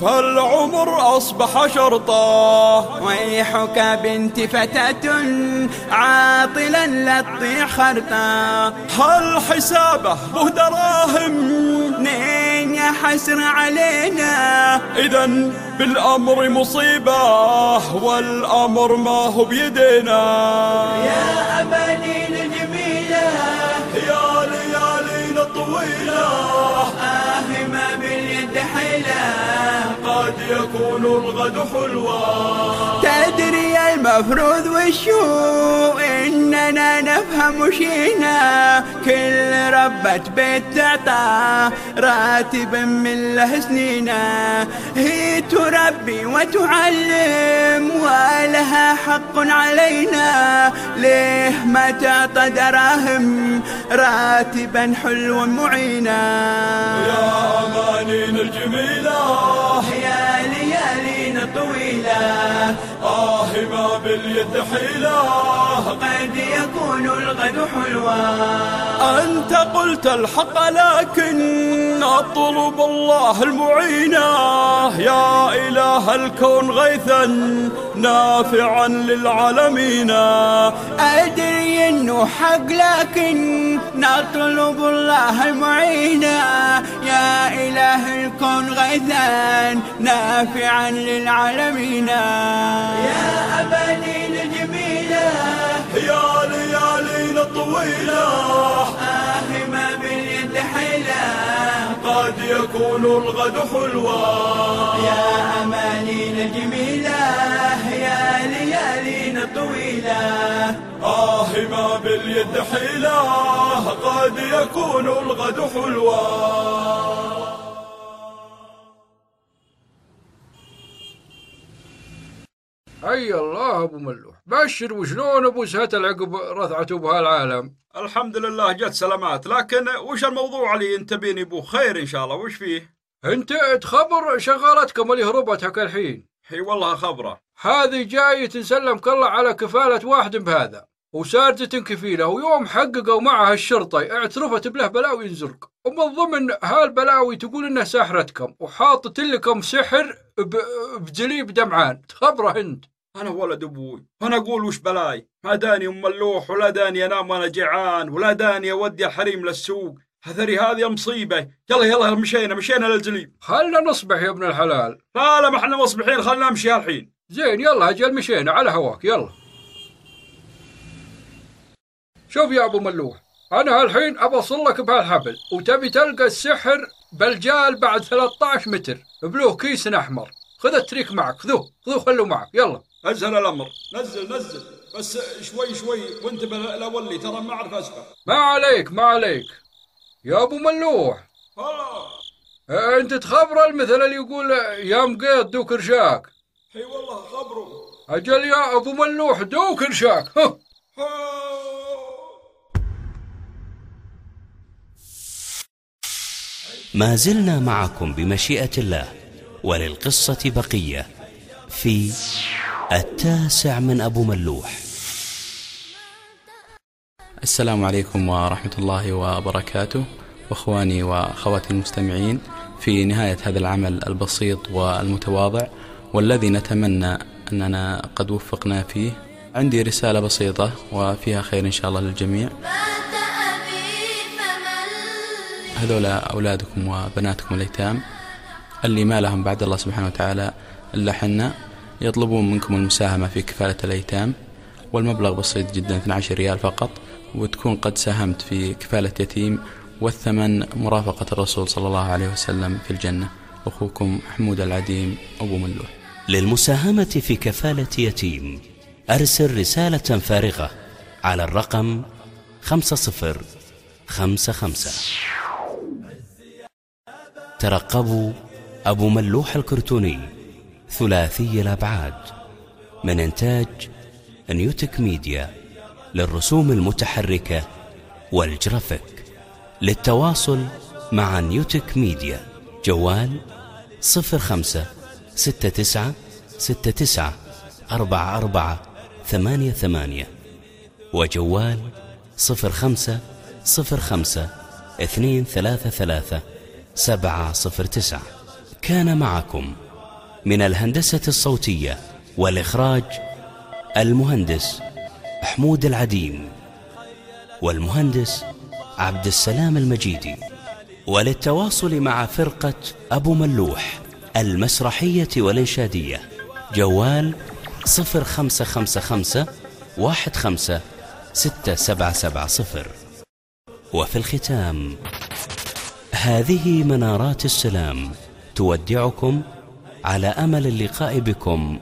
فالعمر أصبح شرطا. ويحك بنت فتاة عاطلا لا تطيع خرطا. هل حسابه به دراهم اثنين يا حسرة علينا. إذا بالأمر مصيبة والأمر ما هو بيدينا. يا أمانينا قد يكون الغد حلوة تدري المفروض وشو إننا نفهم وشينا. كل ربة بيت تعطى راتبا من له سنينا هي تربي وتعلم ولها حق علينا. ليه ما تعطى دراهم راتبا حلو معينا؟ يا أمانينا الجميلة يا ليالينا طويلة. آه ما باليد حيلة. قد يكون الغد حلوة. أنت قلت الحق لكن أطلب الله المعينة. يا إله الكون غيثا نافعا للعالمين. حق لكن نطلب الله المعينة. يا إله الكون غيثا نافعا للعالمين. يا أبانينا جميلة يا ليالينا طويلة آه ما حيلة قد يكون الغد حلوة يا أمانينا جميلة يا ليالينا طويلة آه ما باليد حيلة قد يكون الغد حلوة حي الله أبو ملوح بشر وشلون أبو سهتل عقب رثعته بهالعالم الحمد لله جت سلامات. لكن وش الموضوع علي انت بيني أبو خير إن شاء الله؟ وش فيه؟ أنت تخبر شغالتكم اللي هربتك الحين. هي والله خبرة. هذه جاي تنسلم كله على كفالة واحد بهذا. وساردة كفيلة ويوم حققوا معها الشرطة اعترفت بله بلاوي ينزرق. ومن ضمن هالبلاوي تقول إنه ساحرتكم وحاطت لكم سحر. بجليب دمعان. تخبره أنت. أنا ولد أبوي أنا أقول وش بلاي. ما داني أم ملوح ولا داني أنام وأنا جيعان ولا داني أودي الحريم للسوق. هذري هذه مصيبة. يلا يلا مشينا مشينا للجليب خلنا نصبح يا ابن الحلال. لا لا ما إحنا مصبحين. خلنا نمشي الحين. زين يلا أجل مشينا على هواك. يلا. شوف يا أبو ملوح أنا هالحين أبى اوصل لك بهالحبل وتبي تلقى السحر بالجال بعد 13 متر بلوه كيس أحمر. خذ التريك معك. خذوه خذوه خلوه معك. يلا. انزل الأمر. نزل نزل. بس شوي شوي. وانت الاولي ترى ما أعرف اسبح ما عليك ما عليك. يا أبو ملوح. هلا. أنت تخبر المثل اللي يقول يا مقيط دوك رشاك. أي والله خبره. أجل يا أبو ملوح دوك رشاك. ها. ما زلنا معكم بمشيئة الله وللقصة بقية. في التاسع من أبو ملوح. السلام عليكم ورحمة الله وبركاته. واخواني وأخواتي المستمعين في نهاية هذا العمل البسيط والمتواضع والذي نتمنى أننا قد وفقنا فيه عندي رسالة بسيطة وفيها خير إن شاء الله للجميع. هذول أولادكم وبناتكم الأيتام اللي ما لهم بعد الله سبحانه وتعالى إلا حنا. يطلبون منكم المساهمة في كفالة الأيتام والمبلغ بسيط جدا 12 ريال فقط وتكون قد ساهمت في كفالة يتيم والثمن مرافقة الرسول صلى الله عليه وسلم في الجنة. أخوكم حمود العديم أبو ملوح. للمساهمة في كفالة يتيم أرسل رسالة فارغة على الرقم خمسة صفر خمسة خمسة. ترقبوا أبو ملوح الكرتوني. ثلاثي الأبعاد. من إنتاج نيوتك ميديا للرسوم المتحركة والجرافيك. للتواصل مع نيوتك ميديا. جوال صفر خمسة ستة تسعة ستة تسعة أربعة أربعة ثمانية ثمانية. وجوال صفر خمسة صفر خمسة اثنين ثلاثة ثلاثة سبعة صفر تسعة. كان معكم من الهندسة الصوتية والإخراج المهندس حمود العديم والمهندس عبد السلام المجيدي وللتواصل مع فرقة أبو ملوح المسرحية والإنشادية جوال صفر خمسة خمسة خمسة واحد خمسة ستة سبعة سبعة صفر. وفي الختام هذه منارات السلام تودعكم على أمل اللقاء بكم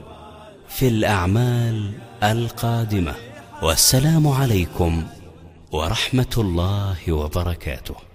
في الأعمال القادمة. والسلام عليكم ورحمة الله وبركاته.